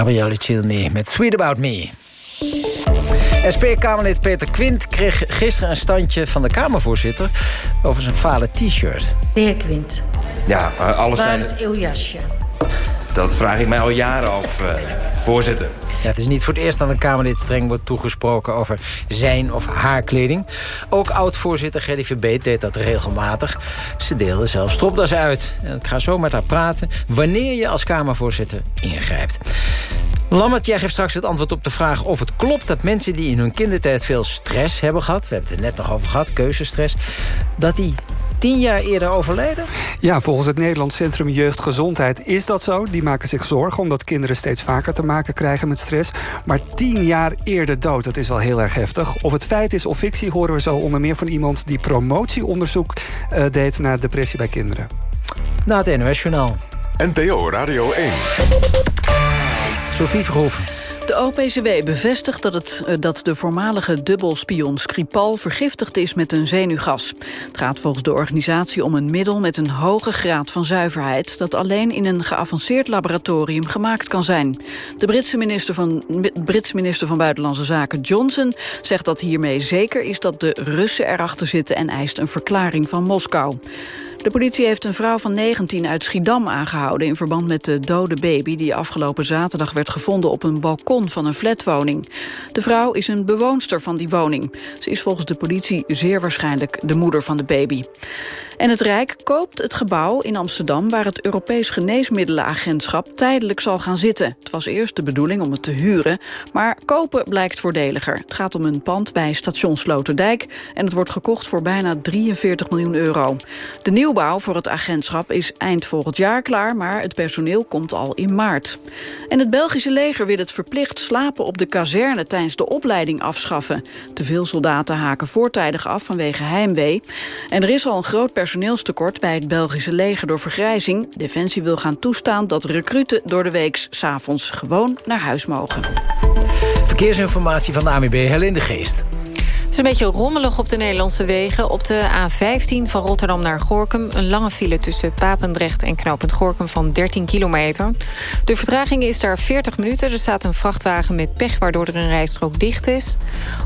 Gabrielle Chilney met Sweet About Me. SP-Kamerlid Peter Quint kreeg gisteren een standje van de Kamervoorzitter... over zijn fale t-shirt. De heer Quint, Ja, alles waar zijn... is uw jasje? Dat vraag ik mij al jaren af, eh, voorzitter. Het is niet voor het eerst dat een Kamerlid streng wordt toegesproken... over zijn of haar kleding. Ook oud-voorzitter Gerdy Verbeet deed dat regelmatig. Ze deelde zelfs stropdas uit. En ik ga zo met haar praten wanneer je als Kamervoorzitter ingrijpt. Lammert, geeft straks het antwoord op de vraag of het klopt... dat mensen die in hun kindertijd veel stress hebben gehad... we hebben het er net nog over gehad, keuzestress... dat die tien jaar eerder overlijden? Ja, volgens het Nederlands Centrum Jeugdgezondheid is dat zo. Die maken zich zorgen omdat kinderen steeds vaker te maken krijgen met stress. Maar tien jaar eerder dood, dat is wel heel erg heftig. Of het feit is of fictie horen we zo onder meer van iemand... die promotieonderzoek eh, deed naar depressie bij kinderen. Na het NOS-journaal. NPO Radio 1. Sophie Verhoeven. De OPCW bevestigt dat, het, eh, dat de voormalige dubbelspion Skripal vergiftigd is met een zenuwgas. Het gaat volgens de organisatie om een middel met een hoge graad van zuiverheid... dat alleen in een geavanceerd laboratorium gemaakt kan zijn. De Britse minister van, Britse minister van Buitenlandse Zaken Johnson zegt dat hiermee zeker is dat de Russen erachter zitten... en eist een verklaring van Moskou. De politie heeft een vrouw van 19 uit Schiedam aangehouden... in verband met de dode baby die afgelopen zaterdag werd gevonden... op een balkon van een flatwoning. De vrouw is een bewoonster van die woning. Ze is volgens de politie zeer waarschijnlijk de moeder van de baby. En het Rijk koopt het gebouw in Amsterdam... waar het Europees Geneesmiddelenagentschap tijdelijk zal gaan zitten. Het was eerst de bedoeling om het te huren, maar kopen blijkt voordeliger. Het gaat om een pand bij station Sloterdijk... en het wordt gekocht voor bijna 43 miljoen euro. De nieuwbouw voor het agentschap is eind volgend jaar klaar... maar het personeel komt al in maart. En het Belgische leger wil het verplicht slapen op de kazerne... tijdens de opleiding afschaffen. Te veel soldaten haken voortijdig af vanwege heimwee. En er is al een groot personeelstekort bij het Belgische leger door vergrijzing. Defensie wil gaan toestaan dat recruten door de week... s'avonds gewoon naar huis mogen. Verkeersinformatie van de AMB Helinde Geest. Het is een beetje rommelig op de Nederlandse wegen. Op de A15 van Rotterdam naar Gorkum... een lange file tussen Papendrecht en Knoopend Gorkum van 13 kilometer. De vertraging is daar 40 minuten. Er staat een vrachtwagen met pech waardoor er een rijstrook dicht is.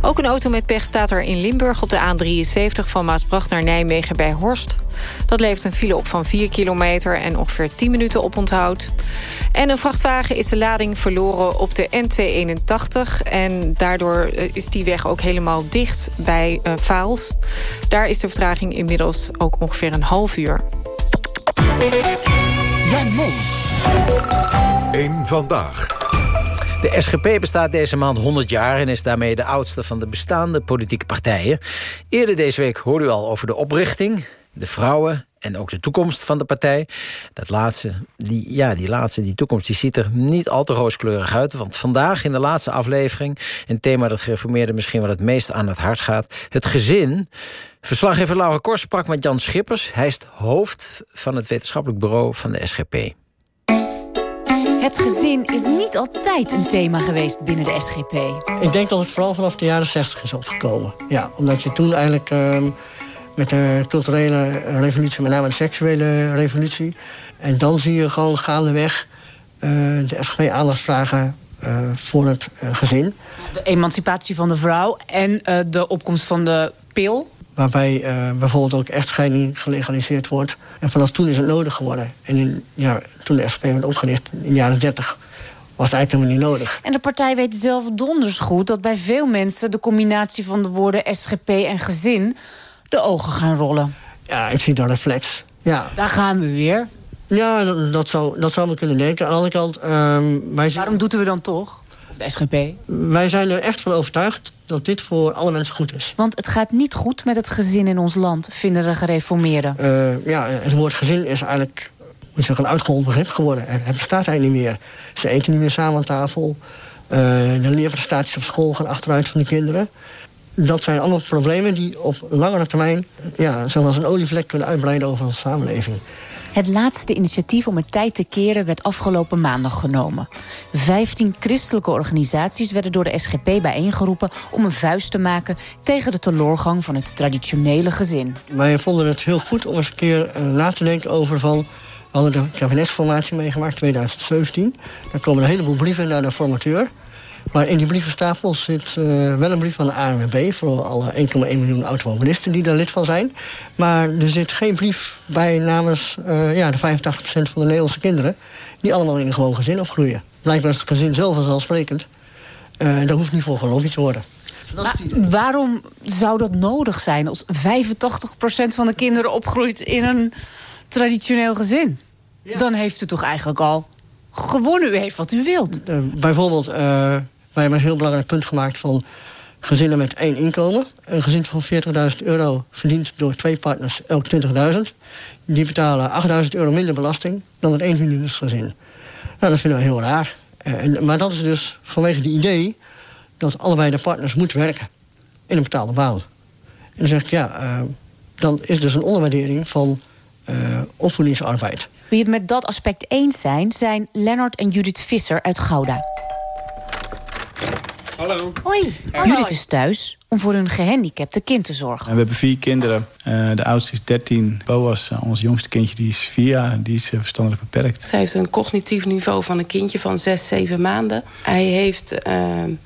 Ook een auto met pech staat er in Limburg op de A73... van Maasbracht naar Nijmegen bij Horst. Dat levert een file op van 4 kilometer en ongeveer 10 minuten op onthoud. En een vrachtwagen is de lading verloren op de N281... en daardoor eh, is die weg ook helemaal dicht bij uh, Vaals. Daar is de vertraging inmiddels ook ongeveer een half uur. Jan Mom. Eén vandaag. De SGP bestaat deze maand 100 jaar en is daarmee de oudste van de bestaande politieke partijen. Eerder deze week hoorde u al over de oprichting, de vrouwen en ook de toekomst van de partij. Dat laatste, die, ja, die laatste, die toekomst, die ziet er niet al te rooskleurig uit. Want vandaag in de laatste aflevering... een thema dat gereformeerden misschien wel het meest aan het hart gaat... het gezin. Verslaggever Laura Kors sprak met Jan Schippers. Hij is het hoofd van het wetenschappelijk bureau van de SGP. Het gezin is niet altijd een thema geweest binnen de SGP. Ik denk dat het vooral vanaf de jaren 60 is opgekomen. Ja, omdat je toen eigenlijk... Uh, met de culturele revolutie, met name de seksuele revolutie. En dan zie je gewoon gaandeweg uh, de SGP aandacht vragen uh, voor het uh, gezin. De emancipatie van de vrouw en de opkomst van de pil. Waarbij bijvoorbeeld ook echtscheiding gelegaliseerd wordt. En vanaf toen is het nodig geworden. En in, ja, toen de SGP werd opgericht in de jaren 30 was het eigenlijk helemaal niet nodig. En de partij weet zelf donders goed dat bij veel mensen... de combinatie van de woorden SGP en gezin de ogen gaan rollen. Ja, ik zie dat reflex. Ja. Daar gaan we weer. Ja, dat, dat, zou, dat zou men kunnen denken. Aan de andere kant... Um, wij Waarom doet we dan toch? Of de SGP? Wij zijn er echt van overtuigd dat dit voor alle mensen goed is. Want het gaat niet goed met het gezin in ons land, vinden de gereformeerden. Uh, ja, het woord gezin is eigenlijk moet zeggen, een uitgehold begrip geworden. Het bestaat eigenlijk niet meer. Ze eten niet meer samen aan tafel. Uh, de leerprestaties op school gaan achteruit van de kinderen dat zijn allemaal problemen die op langere termijn... Ja, zoals een olievlek kunnen uitbreiden over onze samenleving. Het laatste initiatief om het tijd te keren werd afgelopen maandag genomen. Vijftien christelijke organisaties werden door de SGP bijeengeroepen... om een vuist te maken tegen de teloorgang van het traditionele gezin. Wij vonden het heel goed om eens een keer na te denken over van... We hadden de kabinetsformatie meegemaakt, 2017. Daar komen een heleboel brieven naar de formateur. Maar in die brievenstapel zit uh, wel een brief van de ANWB... voor alle 1,1 miljoen automobilisten die daar lid van zijn. Maar er zit geen brief bij namens uh, ja, de 85% van de Nederlandse kinderen... die allemaal in een gewoon gezin opgroeien. Blijkbaar is het gezin zelf vanzelfsprekend. Uh, daar hoeft niet voor geloofd te worden. Maar waarom zou dat nodig zijn als 85% van de kinderen opgroeit in een traditioneel gezin? Ja. Dan heeft u toch eigenlijk al gewonnen. U heeft wat u wilt. Uh, bijvoorbeeld, uh, wij hebben een heel belangrijk punt gemaakt van gezinnen met één inkomen. Een gezin van 40.000 euro verdient door twee partners elk 20.000. Die betalen 8.000 euro minder belasting dan een eenverdiendersgezin. Nou, dat vinden we heel raar. Uh, en, maar dat is dus vanwege die idee dat allebei de partners moeten werken in een betaalde baan. En dan zeg ik, ja, uh, dan is dus een onderwaardering van uh, opvoedingsarbeid. Wie het met dat aspect eens zijn, zijn Lennart en Judith Visser uit Gouda. Hallo. Hoi. Judith is thuis om voor hun gehandicapte kind te zorgen. We hebben vier kinderen. Uh, de oudste is 13. Boas, uh, ons jongste kindje, die is vier jaar. Die is uh, verstandelijk beperkt. Zij heeft een cognitief niveau van een kindje van zes, zeven maanden. Hij heeft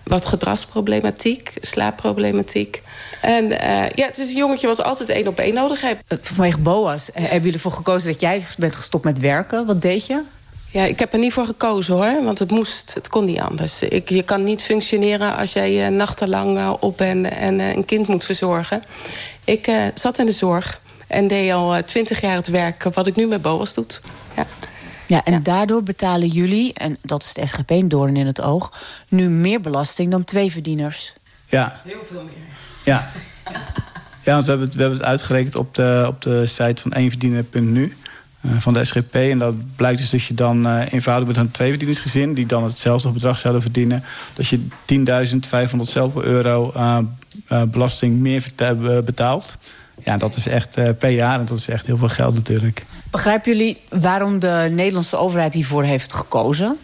wat gedragsproblematiek, slaapproblematiek. En ja, het is een jongetje wat altijd één op één nodig heeft. vanwege Boas hebben jullie ervoor gekozen dat jij bent gestopt met werken. Wat deed je? Ja, ik heb er niet voor gekozen hoor, want het moest, het kon niet anders. Ik, je kan niet functioneren als jij uh, nachtenlang uh, op bent en uh, een kind moet verzorgen. Ik zat in de zorg en deed al twintig jaar het werk wat ik nu met BOAS doe. Ja. Ja, en ja. daardoor betalen jullie, en dat is het SGP een doorn in het oog... nu meer belasting dan twee verdieners. Ja. Heel veel meer. Ja. Ja, want we hebben het, we hebben het uitgerekend op de, op de site van éénverdiener.nu... Uh, van de SGP. En dat blijkt dus dat je dan uh, in verhouding met een tweeverdienersgezin... die dan hetzelfde bedrag zouden verdienen... dat je 10.500 euro uh, belasting meer betaalt. Ja, dat is echt per jaar en dat is echt heel veel geld natuurlijk. Begrijpen jullie waarom de Nederlandse overheid hiervoor heeft gekozen?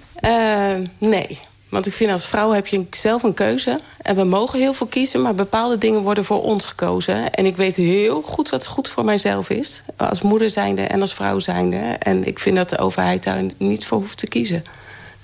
nee. Want ik vind als vrouw heb je zelf een keuze. En we mogen heel veel kiezen, maar bepaalde dingen worden voor ons gekozen. En ik weet heel goed wat goed voor mijzelf is. Als moeder zijnde en als vrouw zijnde. En ik vind dat de overheid daar niet voor hoeft te kiezen.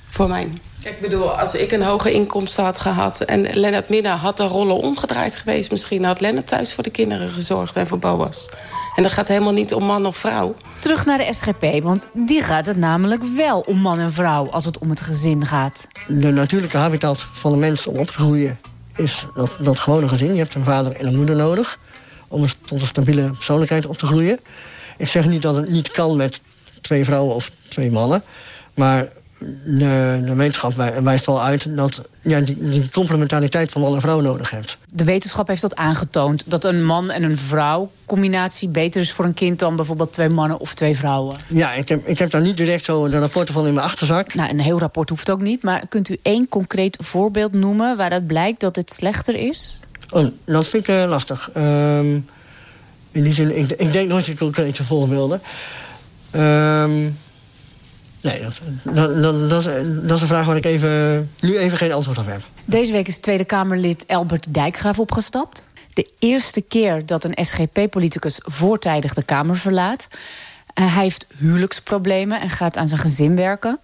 Voor mij. Ik bedoel, als ik een hoge inkomsten had gehad... en Lennart Minna had de rollen omgedraaid geweest... misschien had Lennart thuis voor de kinderen gezorgd en voor Boas. En dat gaat helemaal niet om man of vrouw. Terug naar de SGP, want die gaat het namelijk wel om man en vrouw... als het om het gezin gaat. De natuurlijke habitat van de mens om op te groeien... is dat, dat gewone gezin. Je hebt een vader en een moeder nodig... om tot een stabiele persoonlijkheid op te groeien. Ik zeg niet dat het niet kan met twee vrouwen of twee mannen... maar de, de wetenschap wijst wel uit dat ja, die, die, complementariteit van alle vrouwen nodig hebt. De wetenschap heeft dat aangetoond. Dat een man en een vrouw combinatie beter is voor een kind... dan bijvoorbeeld twee mannen of twee vrouwen. Ja, ik heb, ik heb daar niet direct zo de rapporten van in mijn achterzak. Nou, een heel rapport hoeft ook niet. Maar kunt u één concreet voorbeeld noemen waaruit blijkt dat het slechter is? Oh, dat vind ik uh, lastig. Um, in die zin, ik, ik denk nooit in concrete voorbeelden. Um, Nee, dat, dat, dat, dat, is een vraag waar ik even, nu even geen antwoord op heb. Deze week is Tweede Kamerlid Albert Dijkgraaf opgestapt. De eerste keer dat een SGP-politicus voortijdig de Kamer verlaat. Uh, hij heeft huwelijksproblemen en gaat aan zijn gezin werken.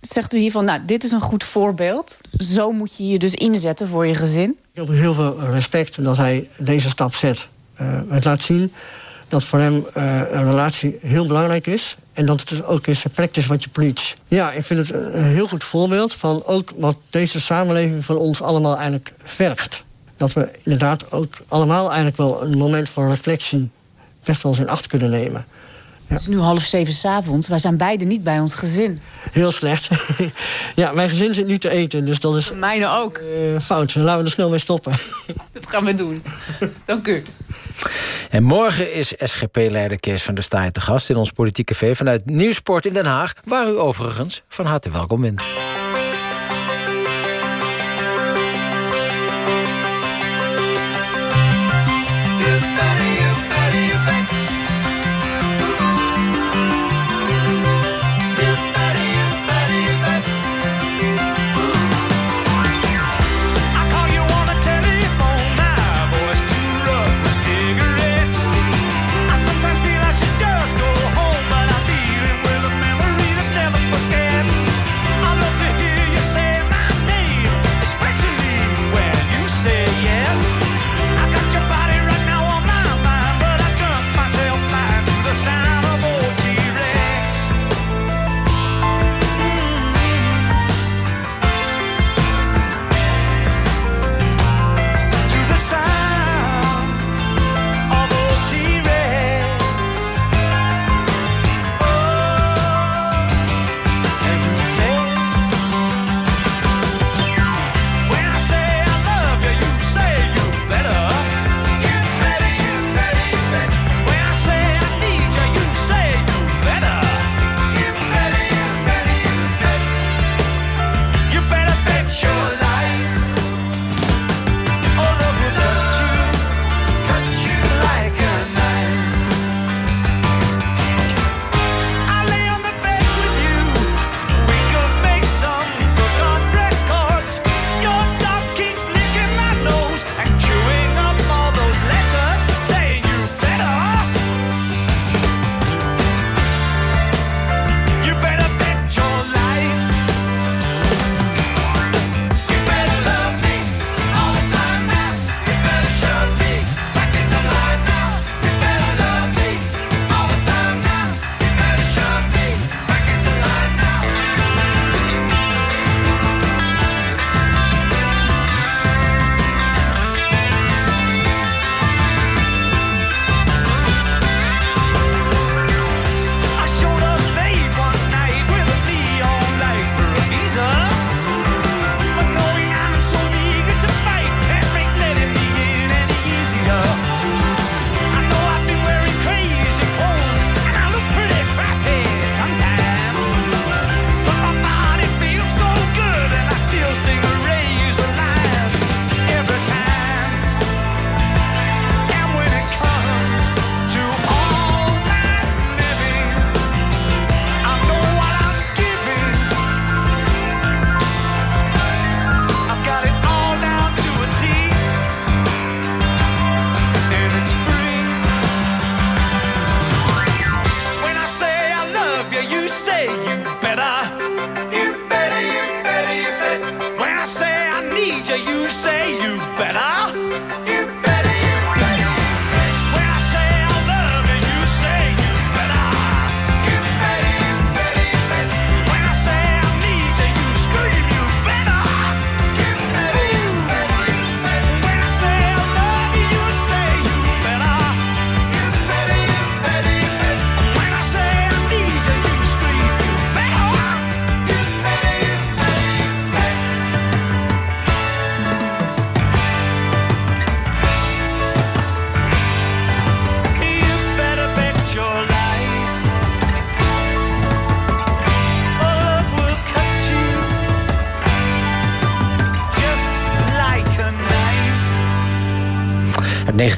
Zegt u hiervan, nou, dit is een goed voorbeeld. Zo moet je je dus inzetten voor je gezin? Ik heb heel veel respect dat hij deze stap zet. Uh, het laat zien dat voor hem uh, een relatie heel belangrijk is. En dat het dus ook is practice wat je preach. Ja, ik vind het een heel goed voorbeeld van ook wat deze samenleving van ons allemaal eigenlijk vergt. Dat we inderdaad ook allemaal eigenlijk wel een moment van reflectie best wel eens in acht kunnen nemen. Ja. Het is nu half zeven s'avonds. Wij zijn beide niet bij ons gezin. Heel slecht. ja, mijn gezin zit nu te eten, dus dat is... Mijne ook. Uh, fout. Laten we er snel mee stoppen. dat gaan we doen. Dank u. En morgen is SGP-leider Kees van der Staaij te gast... in ons politieke V vanuit Nieuwsport in Den Haag... waar u overigens van harte welkom bent.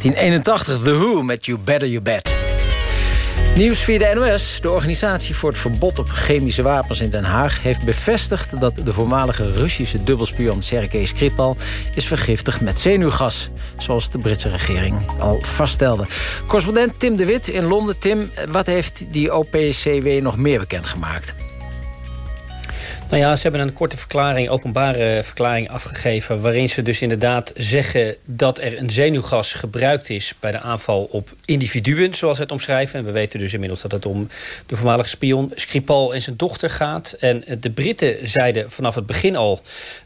1981, The Who met You Better You Bet. Nieuws via de NOS. De organisatie voor het verbod op chemische wapens in Den Haag... heeft bevestigd dat de voormalige Russische dubbelspion Sergei Skripal... is vergiftigd met zenuwgas, zoals de Britse regering al vaststelde. Correspondent Tim de Wit in Londen. Tim, wat heeft die OPCW nog meer bekendgemaakt? Nou ja, ze hebben een korte verklaring, openbare verklaring afgegeven... waarin ze dus inderdaad zeggen dat er een zenuwgas gebruikt is... bij de aanval op individuen, zoals ze het omschrijven. En we weten dus inmiddels dat het om de voormalige spion Skripal en zijn dochter gaat. En de Britten zeiden vanaf het begin al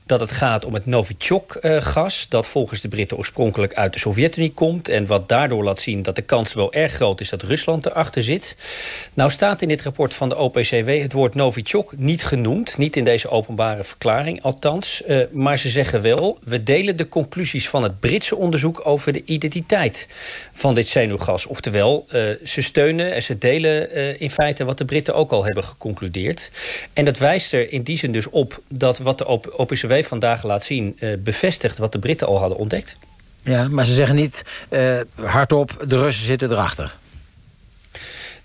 dat het gaat om het Novichok-gas... dat volgens de Britten oorspronkelijk uit de Sovjet-Unie komt... en wat daardoor laat zien dat de kans wel erg groot is... dat Rusland erachter zit. Nou staat in dit rapport van de OPCW het woord Novichok niet genoemd. Niet in deze openbare verklaring, althans. Uh, maar ze zeggen wel, we delen de conclusies van het Britse onderzoek... over de identiteit van dit zenuwgas. Oftewel, uh, ze steunen en ze delen in feite wat de Britten ook al hebben geconcludeerd. En dat wijst er in die zin dus op dat wat de OPCW vandaag laat zien... Uh, bevestigt wat de Britten al hadden ontdekt. Ja, maar ze zeggen niet uh, hardop, de Russen zitten erachter.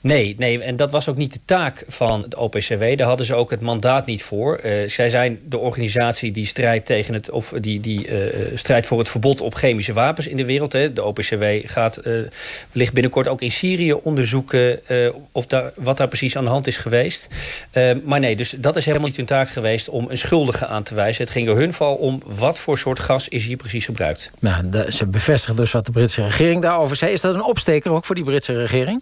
Nee, nee, en dat was ook niet de taak van de OPCW. Daar hadden ze ook het mandaat niet voor. Uh, zij zijn de organisatie die strijdt tegen het of die, die uh, strijdt voor het verbod op chemische wapens in de wereld. Hè. De OPCW gaat wellicht binnenkort ook in Syrië onderzoeken of daar, wat daar precies aan de hand is geweest. maar nee, dus dat is helemaal niet hun taak geweest om een schuldige aan te wijzen. Het ging door hun val om wat voor soort gas is hier precies gebruikt. Nou, ze bevestigen dus wat de Britse regering daarover zei. Is dat een opsteker ook voor die Britse regering?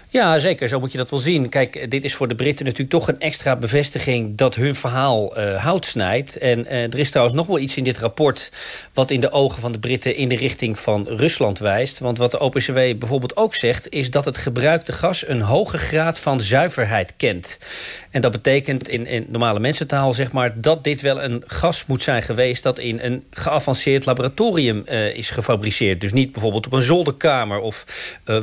Ja, zeker. Zo moet je dat wel zien. Kijk, dit is voor de Britten natuurlijk toch een extra bevestiging... dat hun verhaal uh, hout snijdt. En uh, er is trouwens nog wel iets in dit rapport... wat in de ogen van de Britten in de richting van Rusland wijst. Want wat de OPCW bijvoorbeeld ook zegt... is dat het gebruikte gas een hoge graad van zuiverheid kent. En dat betekent in, in normale mensentaal zeg maar... dat dit wel een gas moet zijn geweest... dat in een geavanceerd laboratorium uh, is gefabriceerd. Dus niet bijvoorbeeld op een zolderkamer of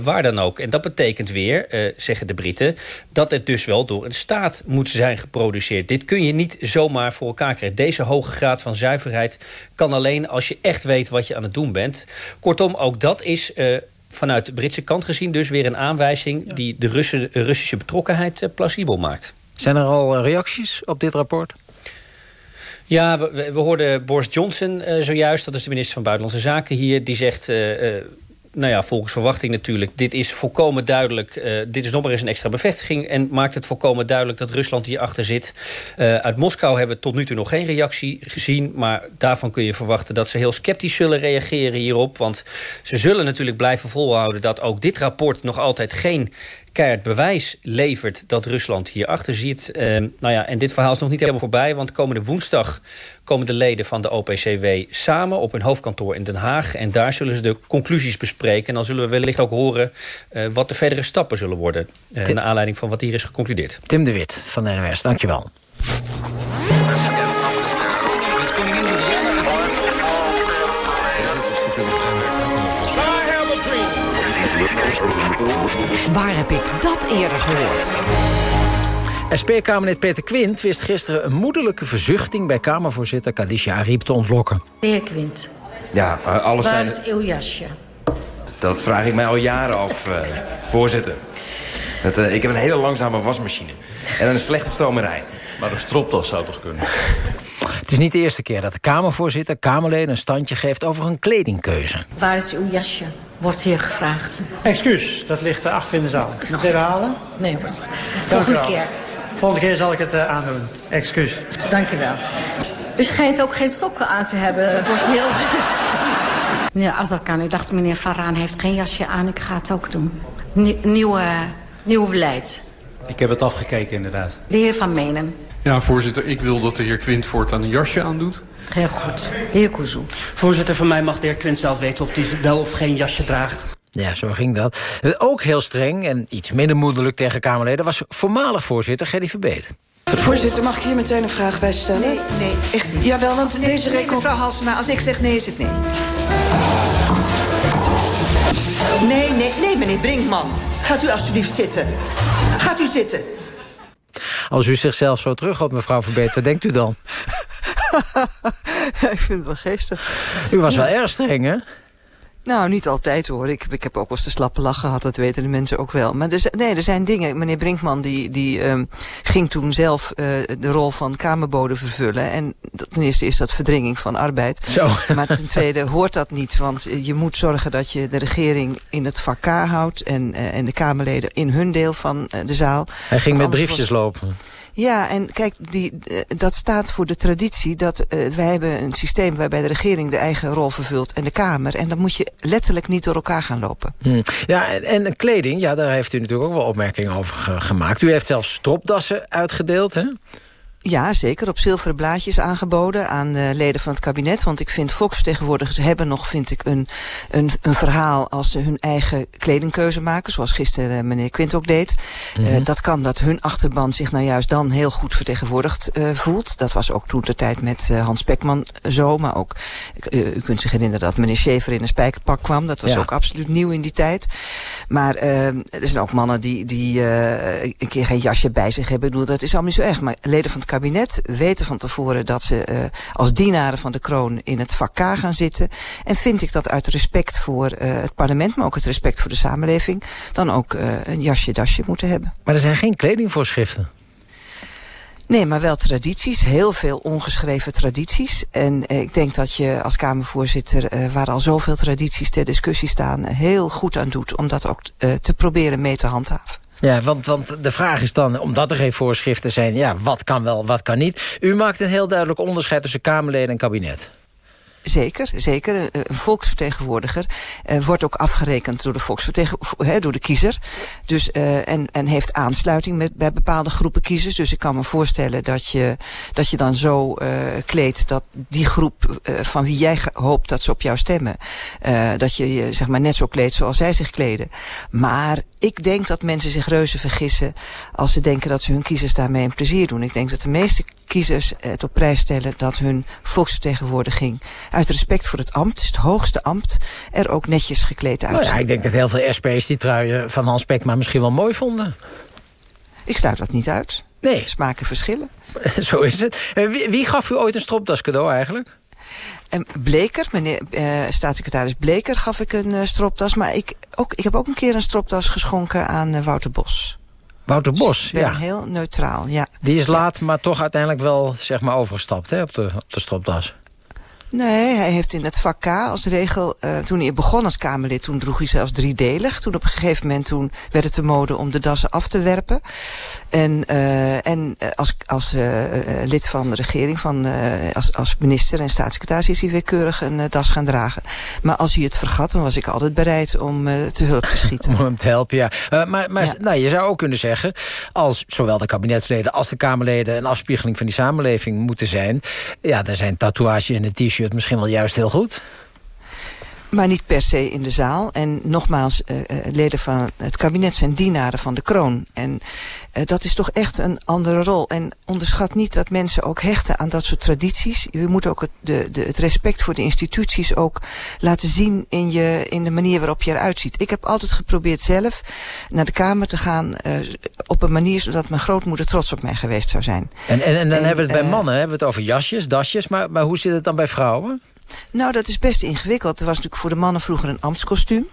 waar dan ook. En dat betekent weer... Uh, zeggen de Britten... dat het dus wel door een staat moet zijn geproduceerd. Dit kun je niet zomaar voor elkaar krijgen. Deze hoge graad van zuiverheid kan alleen als je echt weet wat je aan het doen bent. Kortom, ook dat is... Uh, vanuit de Britse kant gezien dus weer een aanwijzing... Ja. die de Russen, Russische betrokkenheid uh, plausibel maakt. Zijn er al reacties op dit rapport? Ja, we, we hoorden Boris Johnson uh, zojuist, dat is de minister van Buitenlandse Zaken hier... die zegt, uh, uh, nou ja, volgens verwachting natuurlijk... dit is volkomen duidelijk, uh, dit is nog maar eens een extra bevestiging... en maakt het volkomen duidelijk dat Rusland hierachter zit. Uh, uit Moskou hebben we tot nu toe nog geen reactie gezien... maar daarvan kun je verwachten dat ze heel sceptisch zullen reageren hierop. Want ze zullen natuurlijk blijven volhouden dat ook dit rapport... nog altijd geen keihard bewijs levert dat Rusland hierachter zit. Uh, nou ja, en dit verhaal is nog niet helemaal voorbij... want komende woensdag komen de leden van de OPCW samen... op hun hoofdkantoor in Den Haag. En daar zullen ze de conclusies bespreken. En dan zullen we wellicht ook horen uh, wat de verdere stappen zullen worden... Uh, naar aanleiding van wat hier is geconcludeerd. Tim de Wit van de NOS, dankjewel. Waar heb ik dat eerder gehoord? SP-Kamerlid Peter Quint wist gisteren een moederlijke verzuchting... bij Kamervoorzitter Kadisha Ariep te ontlokken. De heer Quint, Ja, uh, alles waar zijn... is uw jasje? Dat vraag ik mij al jaren af, uh, voorzitter. Het, uh, ik heb een hele langzame wasmachine. En een slechte stomerij. Maar een stropdas zou toch kunnen? Het is niet de eerste keer dat de Kamervoorzitter Kamerleden een standje geeft over een kledingkeuze. Waar is uw jasje? Wordt hier gevraagd. Excuus, dat ligt achter in de zaal. Moet ik het herhalen? Nee, hoor. Volgende keer. Volgende keer zal ik het uh, aandoen. Excuus. Dank u wel. U schijnt ook geen sokken aan te hebben. Het wordt heel... Meneer Azarkan, u dacht meneer Faraan heeft geen jasje aan. Ik ga het ook doen. Nie nieuwe, nieuw beleid. Ik heb het afgekeken inderdaad. De heer Van Menen. Ja, voorzitter, ik wil dat de heer Quint voortaan een jasje aandoet. Heel goed. De heer Kuzu. Voorzitter, van mij mag de heer Quint zelf weten of hij wel of geen jasje draagt. Ja, zo ging dat. Ook heel streng en iets minder moedelijk tegen Kamerleden... was voormalig voorzitter Gerdy Verbeet. Voorzitter, mag ik hier meteen een vraag bij stellen? Nee, nee, echt niet. Jawel, want nee, deze nee, recon... mevrouw Halsema, als ik zeg nee, is het nee. Nee, nee, nee, meneer Brinkman. Gaat u alstublieft zitten. Gaat u zitten. Als u zichzelf zo terughoopt, mevrouw Verbeet, wat denkt u dan? ja, ik vind het wel geestig. U was ja. wel erg streng, hè? Nou, niet altijd hoor. Ik, ik heb ook wel eens de slappe lach gehad, dat weten de mensen ook wel. Maar er, zijn- nee, er zijn dingen. Meneer Brinkman die, die ehm, ging toen zelf eh, de rol van kamerbode vervullen. En ten eerste is dat verdringing van arbeid. Zo. Maar ten tweede hoort dat niet. Want je moet zorgen dat je de regering in het vak houdt. En, eh, en de Kamerleden in hun deel van eh, de zaal. Hij ging met briefjes was- lopen. Ja, en kijk, die, eh, dat staat voor de traditie dat eh, wij hebben een systeem waarbij de regering de eigen rol vervult en de Kamer. En dan moet je letterlijk niet door elkaar gaan lopen. Hm. Ja, en, kleding, ja, daar heeft u natuurlijk ook wel opmerkingen over ge- gemaakt. U heeft zelfs stropdassen uitgedeeld, hè? Ja, zeker. Op zilveren blaadjes aangeboden aan de leden van het kabinet. Want ik vind volksvertegenwoordigers hebben nog, vind ik, een, een, een verhaal als ze hun eigen kledingkeuze maken. Zoals gisteren eh, meneer Quint ook deed. Eh, Mhm. dat kan dat hun achterban zich nou juist dan heel goed vertegenwoordigd eh, voelt. Dat was ook toen de tijd met eh, Hans Pekman zo. Maar ook, eh, u kunt zich herinneren dat meneer Schever in een spijkerpak kwam. Dat was Ja. ook absoluut nieuw in die tijd. Maar eh, er zijn ook mannen die, die eh, een keer geen jasje bij zich hebben. Ik bedoel, dat is allemaal niet zo erg. Maar leden van het kabinet weten van tevoren dat ze eh, als dienaren van de kroon in het vak K gaan zitten. En vind ik dat uit respect voor eh, het parlement, maar ook het respect voor de samenleving, dan ook eh, een jasje, dasje moeten hebben. Maar er zijn geen kledingvoorschriften. Nee, maar wel tradities. Heel veel ongeschreven tradities. En eh, ik denk dat je als Kamervoorzitter, eh, waar al zoveel tradities ter discussie staan, heel goed aan doet om dat ook eh, te proberen mee te handhaven. Ja, want, want de vraag is dan, omdat er geen voorschriften zijn... ja, wat kan wel, wat kan niet? U maakt een heel duidelijk onderscheid tussen Kamerleden en kabinet. Zeker, zeker. Een- Een volksvertegenwoordiger eh, wordt ook afgerekend door de, volksvertegen- hè, door de kiezer. Dus, eh, en, en heeft aansluiting met, bij bepaalde groepen kiezers. Dus ik kan me voorstellen dat je, dat je dan zo eh kleedt dat die groep eh, van wie jij hoopt dat ze op jou stemmen, eh, dat je je zeg maar net zo kleedt zoals zij zich kleden. Maar ik denk dat mensen zich reuze vergissen als ze denken dat ze hun kiezers daarmee een plezier doen. Ik denk dat de meeste kiezers het op prijs stellen dat hun volksvertegenwoordiging uit respect voor het ambt, het hoogste ambt, er ook netjes gekleed Nou uitziet. ja, ik denk dat heel veel SP's die truien van Hans Pekma misschien wel mooi vonden. Ik sluit dat niet uit. Nee. Smaken verschillen. Zo is het. Eh, Wie, wie gaf u ooit een stropdas cadeau eigenlijk? En Bleker, meneer eh, staatssecretaris Bleker, gaf ik een eh, stropdas. Maar ik, ook, ik heb ook een keer een stropdas geschonken aan eh, Wouter Bos. Wouter Bos, Ik ben ja. heel neutraal, ja. Die is laat, maar toch uiteindelijk wel zeg maar, overgestapt hè, op, de, op de stropdas. Nee, hij heeft in het vak K als regel, eh, toen hij begon als Kamerlid, toen droeg hij zelfs driedelig. Toen op een gegeven moment toen werd het de mode om de dassen af te werpen. En, eh, en eh, als, als lid van de regering, van, als, als minister en staatssecretaris, is hij weer keurig een das gaan dragen. Maar als hij het vergat, dan was ik altijd bereid om te hulp te schieten. Om hem te helpen, ja. Maar maar Nou, je zou ook kunnen zeggen... als zowel de kabinetsleden als de Kamerleden... een afspiegeling van die samenleving moeten zijn... ja, daar zijn tatoeage en een t-shirt misschien wel juist heel goed. Maar niet per se in de zaal. En nogmaals, eh, eh, leden van het kabinet zijn dienaren van de kroon. En eh, dat is toch echt een andere rol. En onderschat niet dat mensen ook hechten aan dat soort tradities. Je moet ook het, de, de, het respect voor de instituties ook laten zien in, je, in de manier waarop je eruit ziet. Ik heb altijd geprobeerd zelf naar de Kamer te gaan op een manier zodat mijn grootmoeder trots op mij geweest zou zijn. En, en, en dan En, hebben we het bij mannen hebben we het over jasjes, dasjes. Maar, maar hoe zit het dan bij vrouwen? Nou, dat is best ingewikkeld. Er was natuurlijk voor de mannen vroeger een ambtskostuum.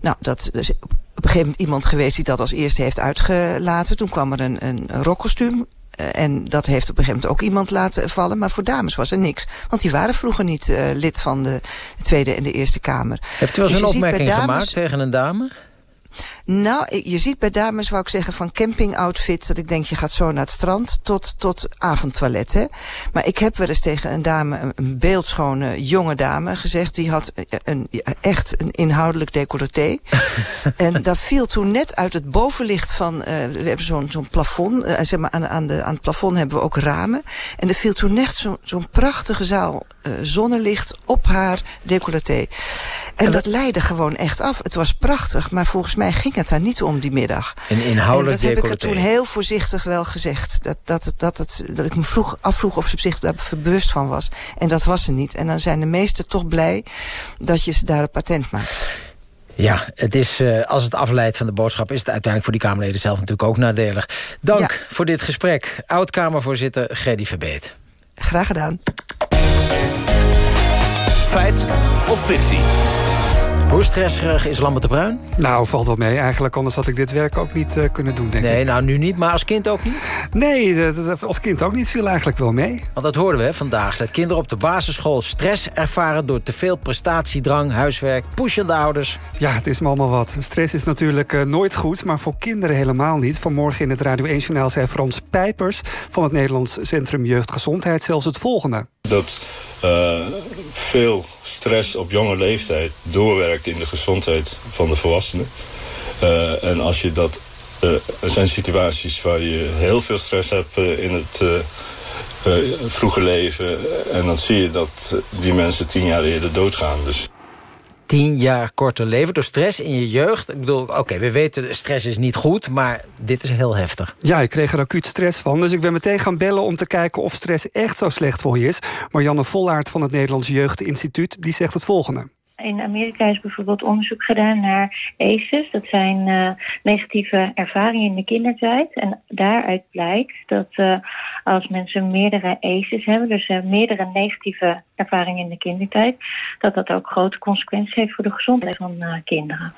Nou, dat is op een gegeven moment iemand geweest die dat als eerste heeft uitgelaten. Toen kwam er een, een rockkostuum. Eh, En dat heeft op een gegeven moment ook iemand laten vallen. Maar voor dames was er niks. Want die waren vroeger niet eh, lid van de Tweede en de Eerste Kamer. Heeft u wel eens Dus een opmerking dames- gemaakt tegen een dame? Nou, je ziet bij dames, wou ik zeggen, van campingoutfit... dat ik denk, je gaat zo naar het strand, tot, tot avondtoilet, hè. Maar ik heb wel eens tegen een dame, een, beeldschone jonge dame... gezegd, die had eh, een, echt een inhoudelijk decolleté. en dat viel toen net uit het bovenlicht van... eh, we hebben zo'n zo'n plafond, eh, zeg maar, aan, aan, de, aan het plafond hebben we ook ramen. En er viel toen net zo'n zo'n prachtige zaal eh, zonnelicht op haar decolleté. En dat leidde gewoon echt af. Het was prachtig, maar volgens mij ging het daar niet om die middag. Een inhoudelijk en dat heb ik er decolleté. toen heel voorzichtig wel gezegd. Dat, dat, het- dat, het, dat ik me vroeg, afvroeg of ze zich daar bewust van was. En dat was ze niet. En dan zijn de meesten toch blij dat je ze daar patent maakt. Ja, het is, eh, als het afleidt van de boodschap... is het uiteindelijk voor die Kamerleden zelf natuurlijk ook nadelig. Dank voor dit gesprek. Oud-Kamervoorzitter Gerdy Verbeet. Graag gedaan. Feit of fictie? Hoe stressig is Lambert de Bruin? Nou, valt wel mee eigenlijk. Anders had ik dit werk ook niet uh, kunnen doen, denk nee, ik. nou nu niet, maar als kind ook niet? Nee, dat, als kind ook niet. Viel eigenlijk wel mee. Want dat hoorden we vandaag. Dat kinderen op de basisschool stress ervaren... door te veel prestatiedrang, huiswerk, pushende ouders. Ja, het is me allemaal wat. Stress is natuurlijk uh, nooit goed, maar voor kinderen helemaal niet. Vanmorgen in het Radio 1-journaal zei Frans Pijpers... van het Nederlands Centrum Jeugdgezondheid zelfs het volgende. Dat uh, veel stress op jonge leeftijd doorwerkt in de gezondheid van de volwassenen. Uh, en als je dat... Uh, er zijn situaties waar je heel veel stress hebt in het vroege leven. En dan zie je dat die mensen tien jaar eerder doodgaan. Dus tien jaar korter leven door stress in je jeugd. Ik bedoel, oké, we weten stress is niet goed, maar dit is heel heftig. Ja, ik kreeg er acuut stress van, dus ik ben meteen gaan bellen... om te kijken of stress echt zo slecht voor je is. Marianne Vollaert van het Nederlands Jeugdinstituut die zegt het volgende. In Amerika is bijvoorbeeld onderzoek gedaan naar ACEs. Dat zijn uh, negatieve ervaringen in de kindertijd. En daaruit blijkt dat uh, als mensen meerdere ACEs hebben... dus uh, meerdere negatieve ervaringen in de kindertijd... dat dat ook grote consequenties heeft voor de gezondheid van kinderen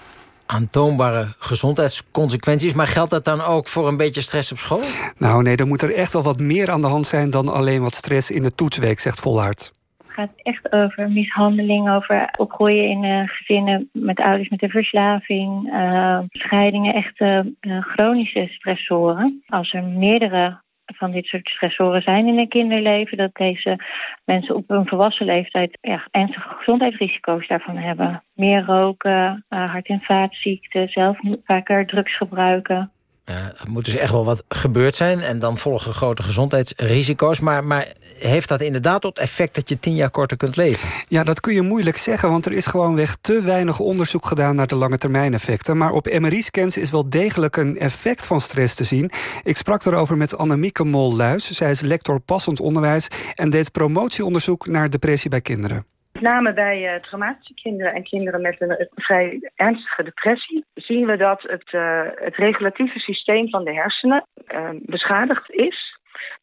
aantoonbare gezondheidsconsequenties. Maar geldt dat dan ook voor een beetje stress op school? Nou nee, er moet er echt wel wat meer aan de hand zijn... dan alleen wat stress in de toetsweek, zegt Volhard gaat echt over mishandeling, over opgroeien in uh, gezinnen met ouders met een verslaving, uh, scheidingen, echt uh, chronische stressoren. Als er meerdere van dit soort stressoren zijn in een kinderleven, dat deze mensen op een volwassen leeftijd ernstige gezondheidsrisico's daarvan hebben. Meer roken, hart- en vaatziekten, zelf vaker drugs gebruiken. Uh, er moet dus echt wel wat gebeurd zijn. En dan volgen grote gezondheidsrisico's. Maar, maar heeft dat inderdaad tot effect dat je tien jaar korter kunt leven? Ja, dat kun je moeilijk zeggen. Want er is gewoonweg te weinig onderzoek gedaan naar de lange termijn effecten. Maar op MRI-scans is wel degelijk een effect van stress te zien. Ik sprak erover met Annemieke Mol-Luis. Zij is lector passend onderwijs en deed promotieonderzoek naar depressie bij kinderen. Met name bij uh, traumatische kinderen en kinderen met een, vrij ernstige depressie zien we dat het, uh, het regulatieve systeem van de hersenen uh, beschadigd is.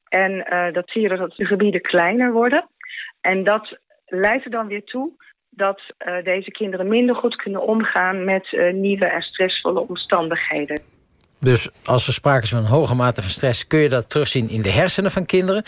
En dat zie je dat de gebieden kleiner worden. En dat leidt er dan weer toe dat deze kinderen minder goed kunnen omgaan met nieuwe en stressvolle omstandigheden. Dus als er sprake is van een hoge mate van stress... kun je dat terugzien in de hersenen van kinderen.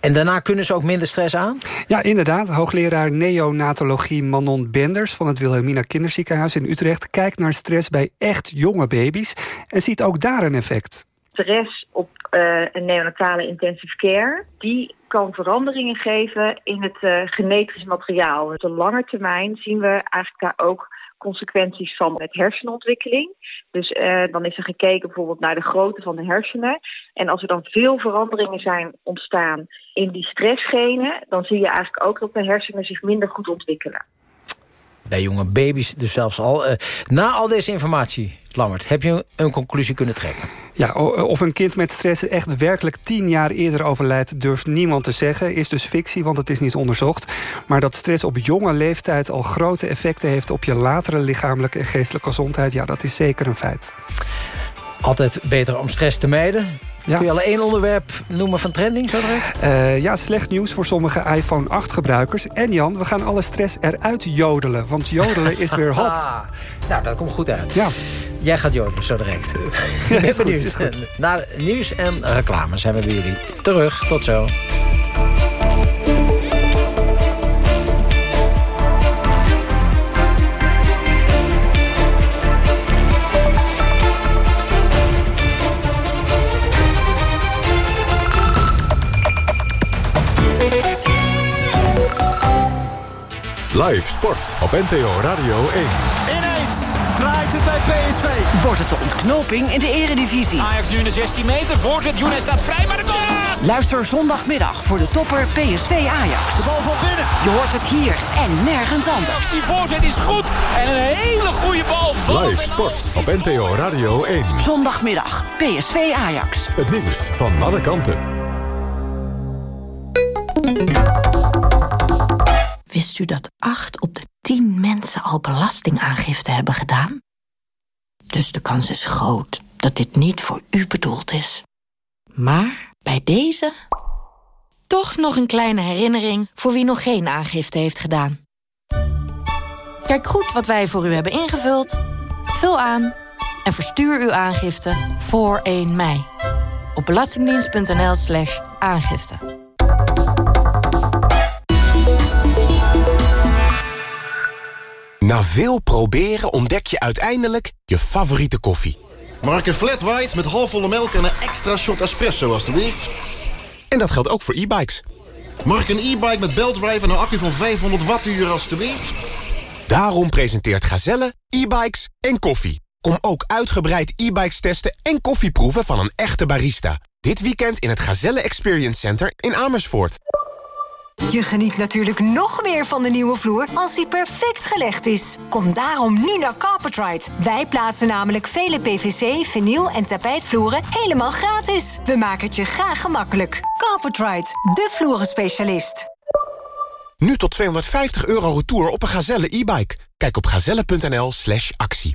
En daarna kunnen ze ook minder stress aan? Ja, inderdaad. Hoogleraar neonatologie Manon Benders... van het Wilhelmina Kinderziekenhuis in Utrecht... kijkt naar stress bij echt jonge baby's... en ziet ook daar een effect. Stress op uh, een neonatale intensive care... die kan veranderingen geven in het uh, genetisch materiaal. Op de lange termijn zien we eigenlijk daar ook consequenties van met hersenontwikkeling. Dus uh, dan is er gekeken bijvoorbeeld naar de grootte van de hersenen. En als er dan veel veranderingen zijn ontstaan in die stressgenen... dan zie je eigenlijk ook dat de hersenen zich minder goed ontwikkelen. Bij jonge baby's dus zelfs al. Uh, na al deze informatie, Lammert, heb je een conclusie kunnen trekken? Ja, of een kind met stress echt werkelijk tien jaar eerder overlijdt... durft niemand te zeggen, is dus fictie, want het is niet onderzocht. Maar dat stress op jonge leeftijd al grote effecten heeft... op je latere lichamelijke en geestelijke gezondheid... ja, dat is zeker een feit. Altijd beter om stress te mijden. Ja. Kun je al één onderwerp noemen van trending zo direct? Uh, ja, slecht nieuws voor sommige iPhone 8 gebruikers. En Jan, we gaan alle stress eruit jodelen. Want jodelen is weer hot. nou, dat komt goed uit. Ja. Jij gaat jodelen zo direct. Ja, is goed, is goed. Na nieuws en reclame zijn we bij jullie terug. Tot zo. Live sport op NPO Radio 1. Ineens draait het bij PSV. Wordt het de ontknoping in de eredivisie. Ajax nu in de 16 meter. Voorzet, Younes staat vrij, maar de goal! Luister zondagmiddag voor de topper PSV Ajax. De bal van binnen. Je hoort het hier en nergens anders. Die voorzet is goed en een hele goede bal. Live sport op NPO Radio 1. Zondagmiddag PSV Ajax. Het nieuws van alle kanten. Wist u dat 8 op de 10 mensen al belastingaangifte hebben gedaan? Dus de kans is groot dat dit niet voor u bedoeld is. Maar bij deze toch nog een kleine herinnering voor wie nog geen aangifte heeft gedaan. Kijk goed wat wij voor u hebben ingevuld. Vul aan en verstuur uw aangifte voor 1 mei. Op belastingdienst.nl slash aangifte. Na veel proberen ontdek je uiteindelijk je favoriete koffie. Mark een flat white met halfvolle melk en een extra shot espresso, alstublieft. En dat geldt ook voor e-bikes. Mark een e-bike met beltdrive en een accu van 500 wattuur, alstublieft. Daarom presenteert Gazelle e-bikes en koffie. Kom ook uitgebreid e-bikes testen en koffieproeven van een echte barista. Dit weekend in het Gazelle Experience Center in Amersfoort. Je geniet natuurlijk nog meer van de nieuwe vloer als die perfect gelegd is. Kom daarom nu naar Carpetride. Wij plaatsen namelijk vele PVC, vinyl en tapijtvloeren helemaal gratis. We maken het je graag gemakkelijk. Carpetride, de vloerenspecialist. Nu tot 250 euro retour op een Gazelle e-bike. Kijk op gazelle.nl slash actie.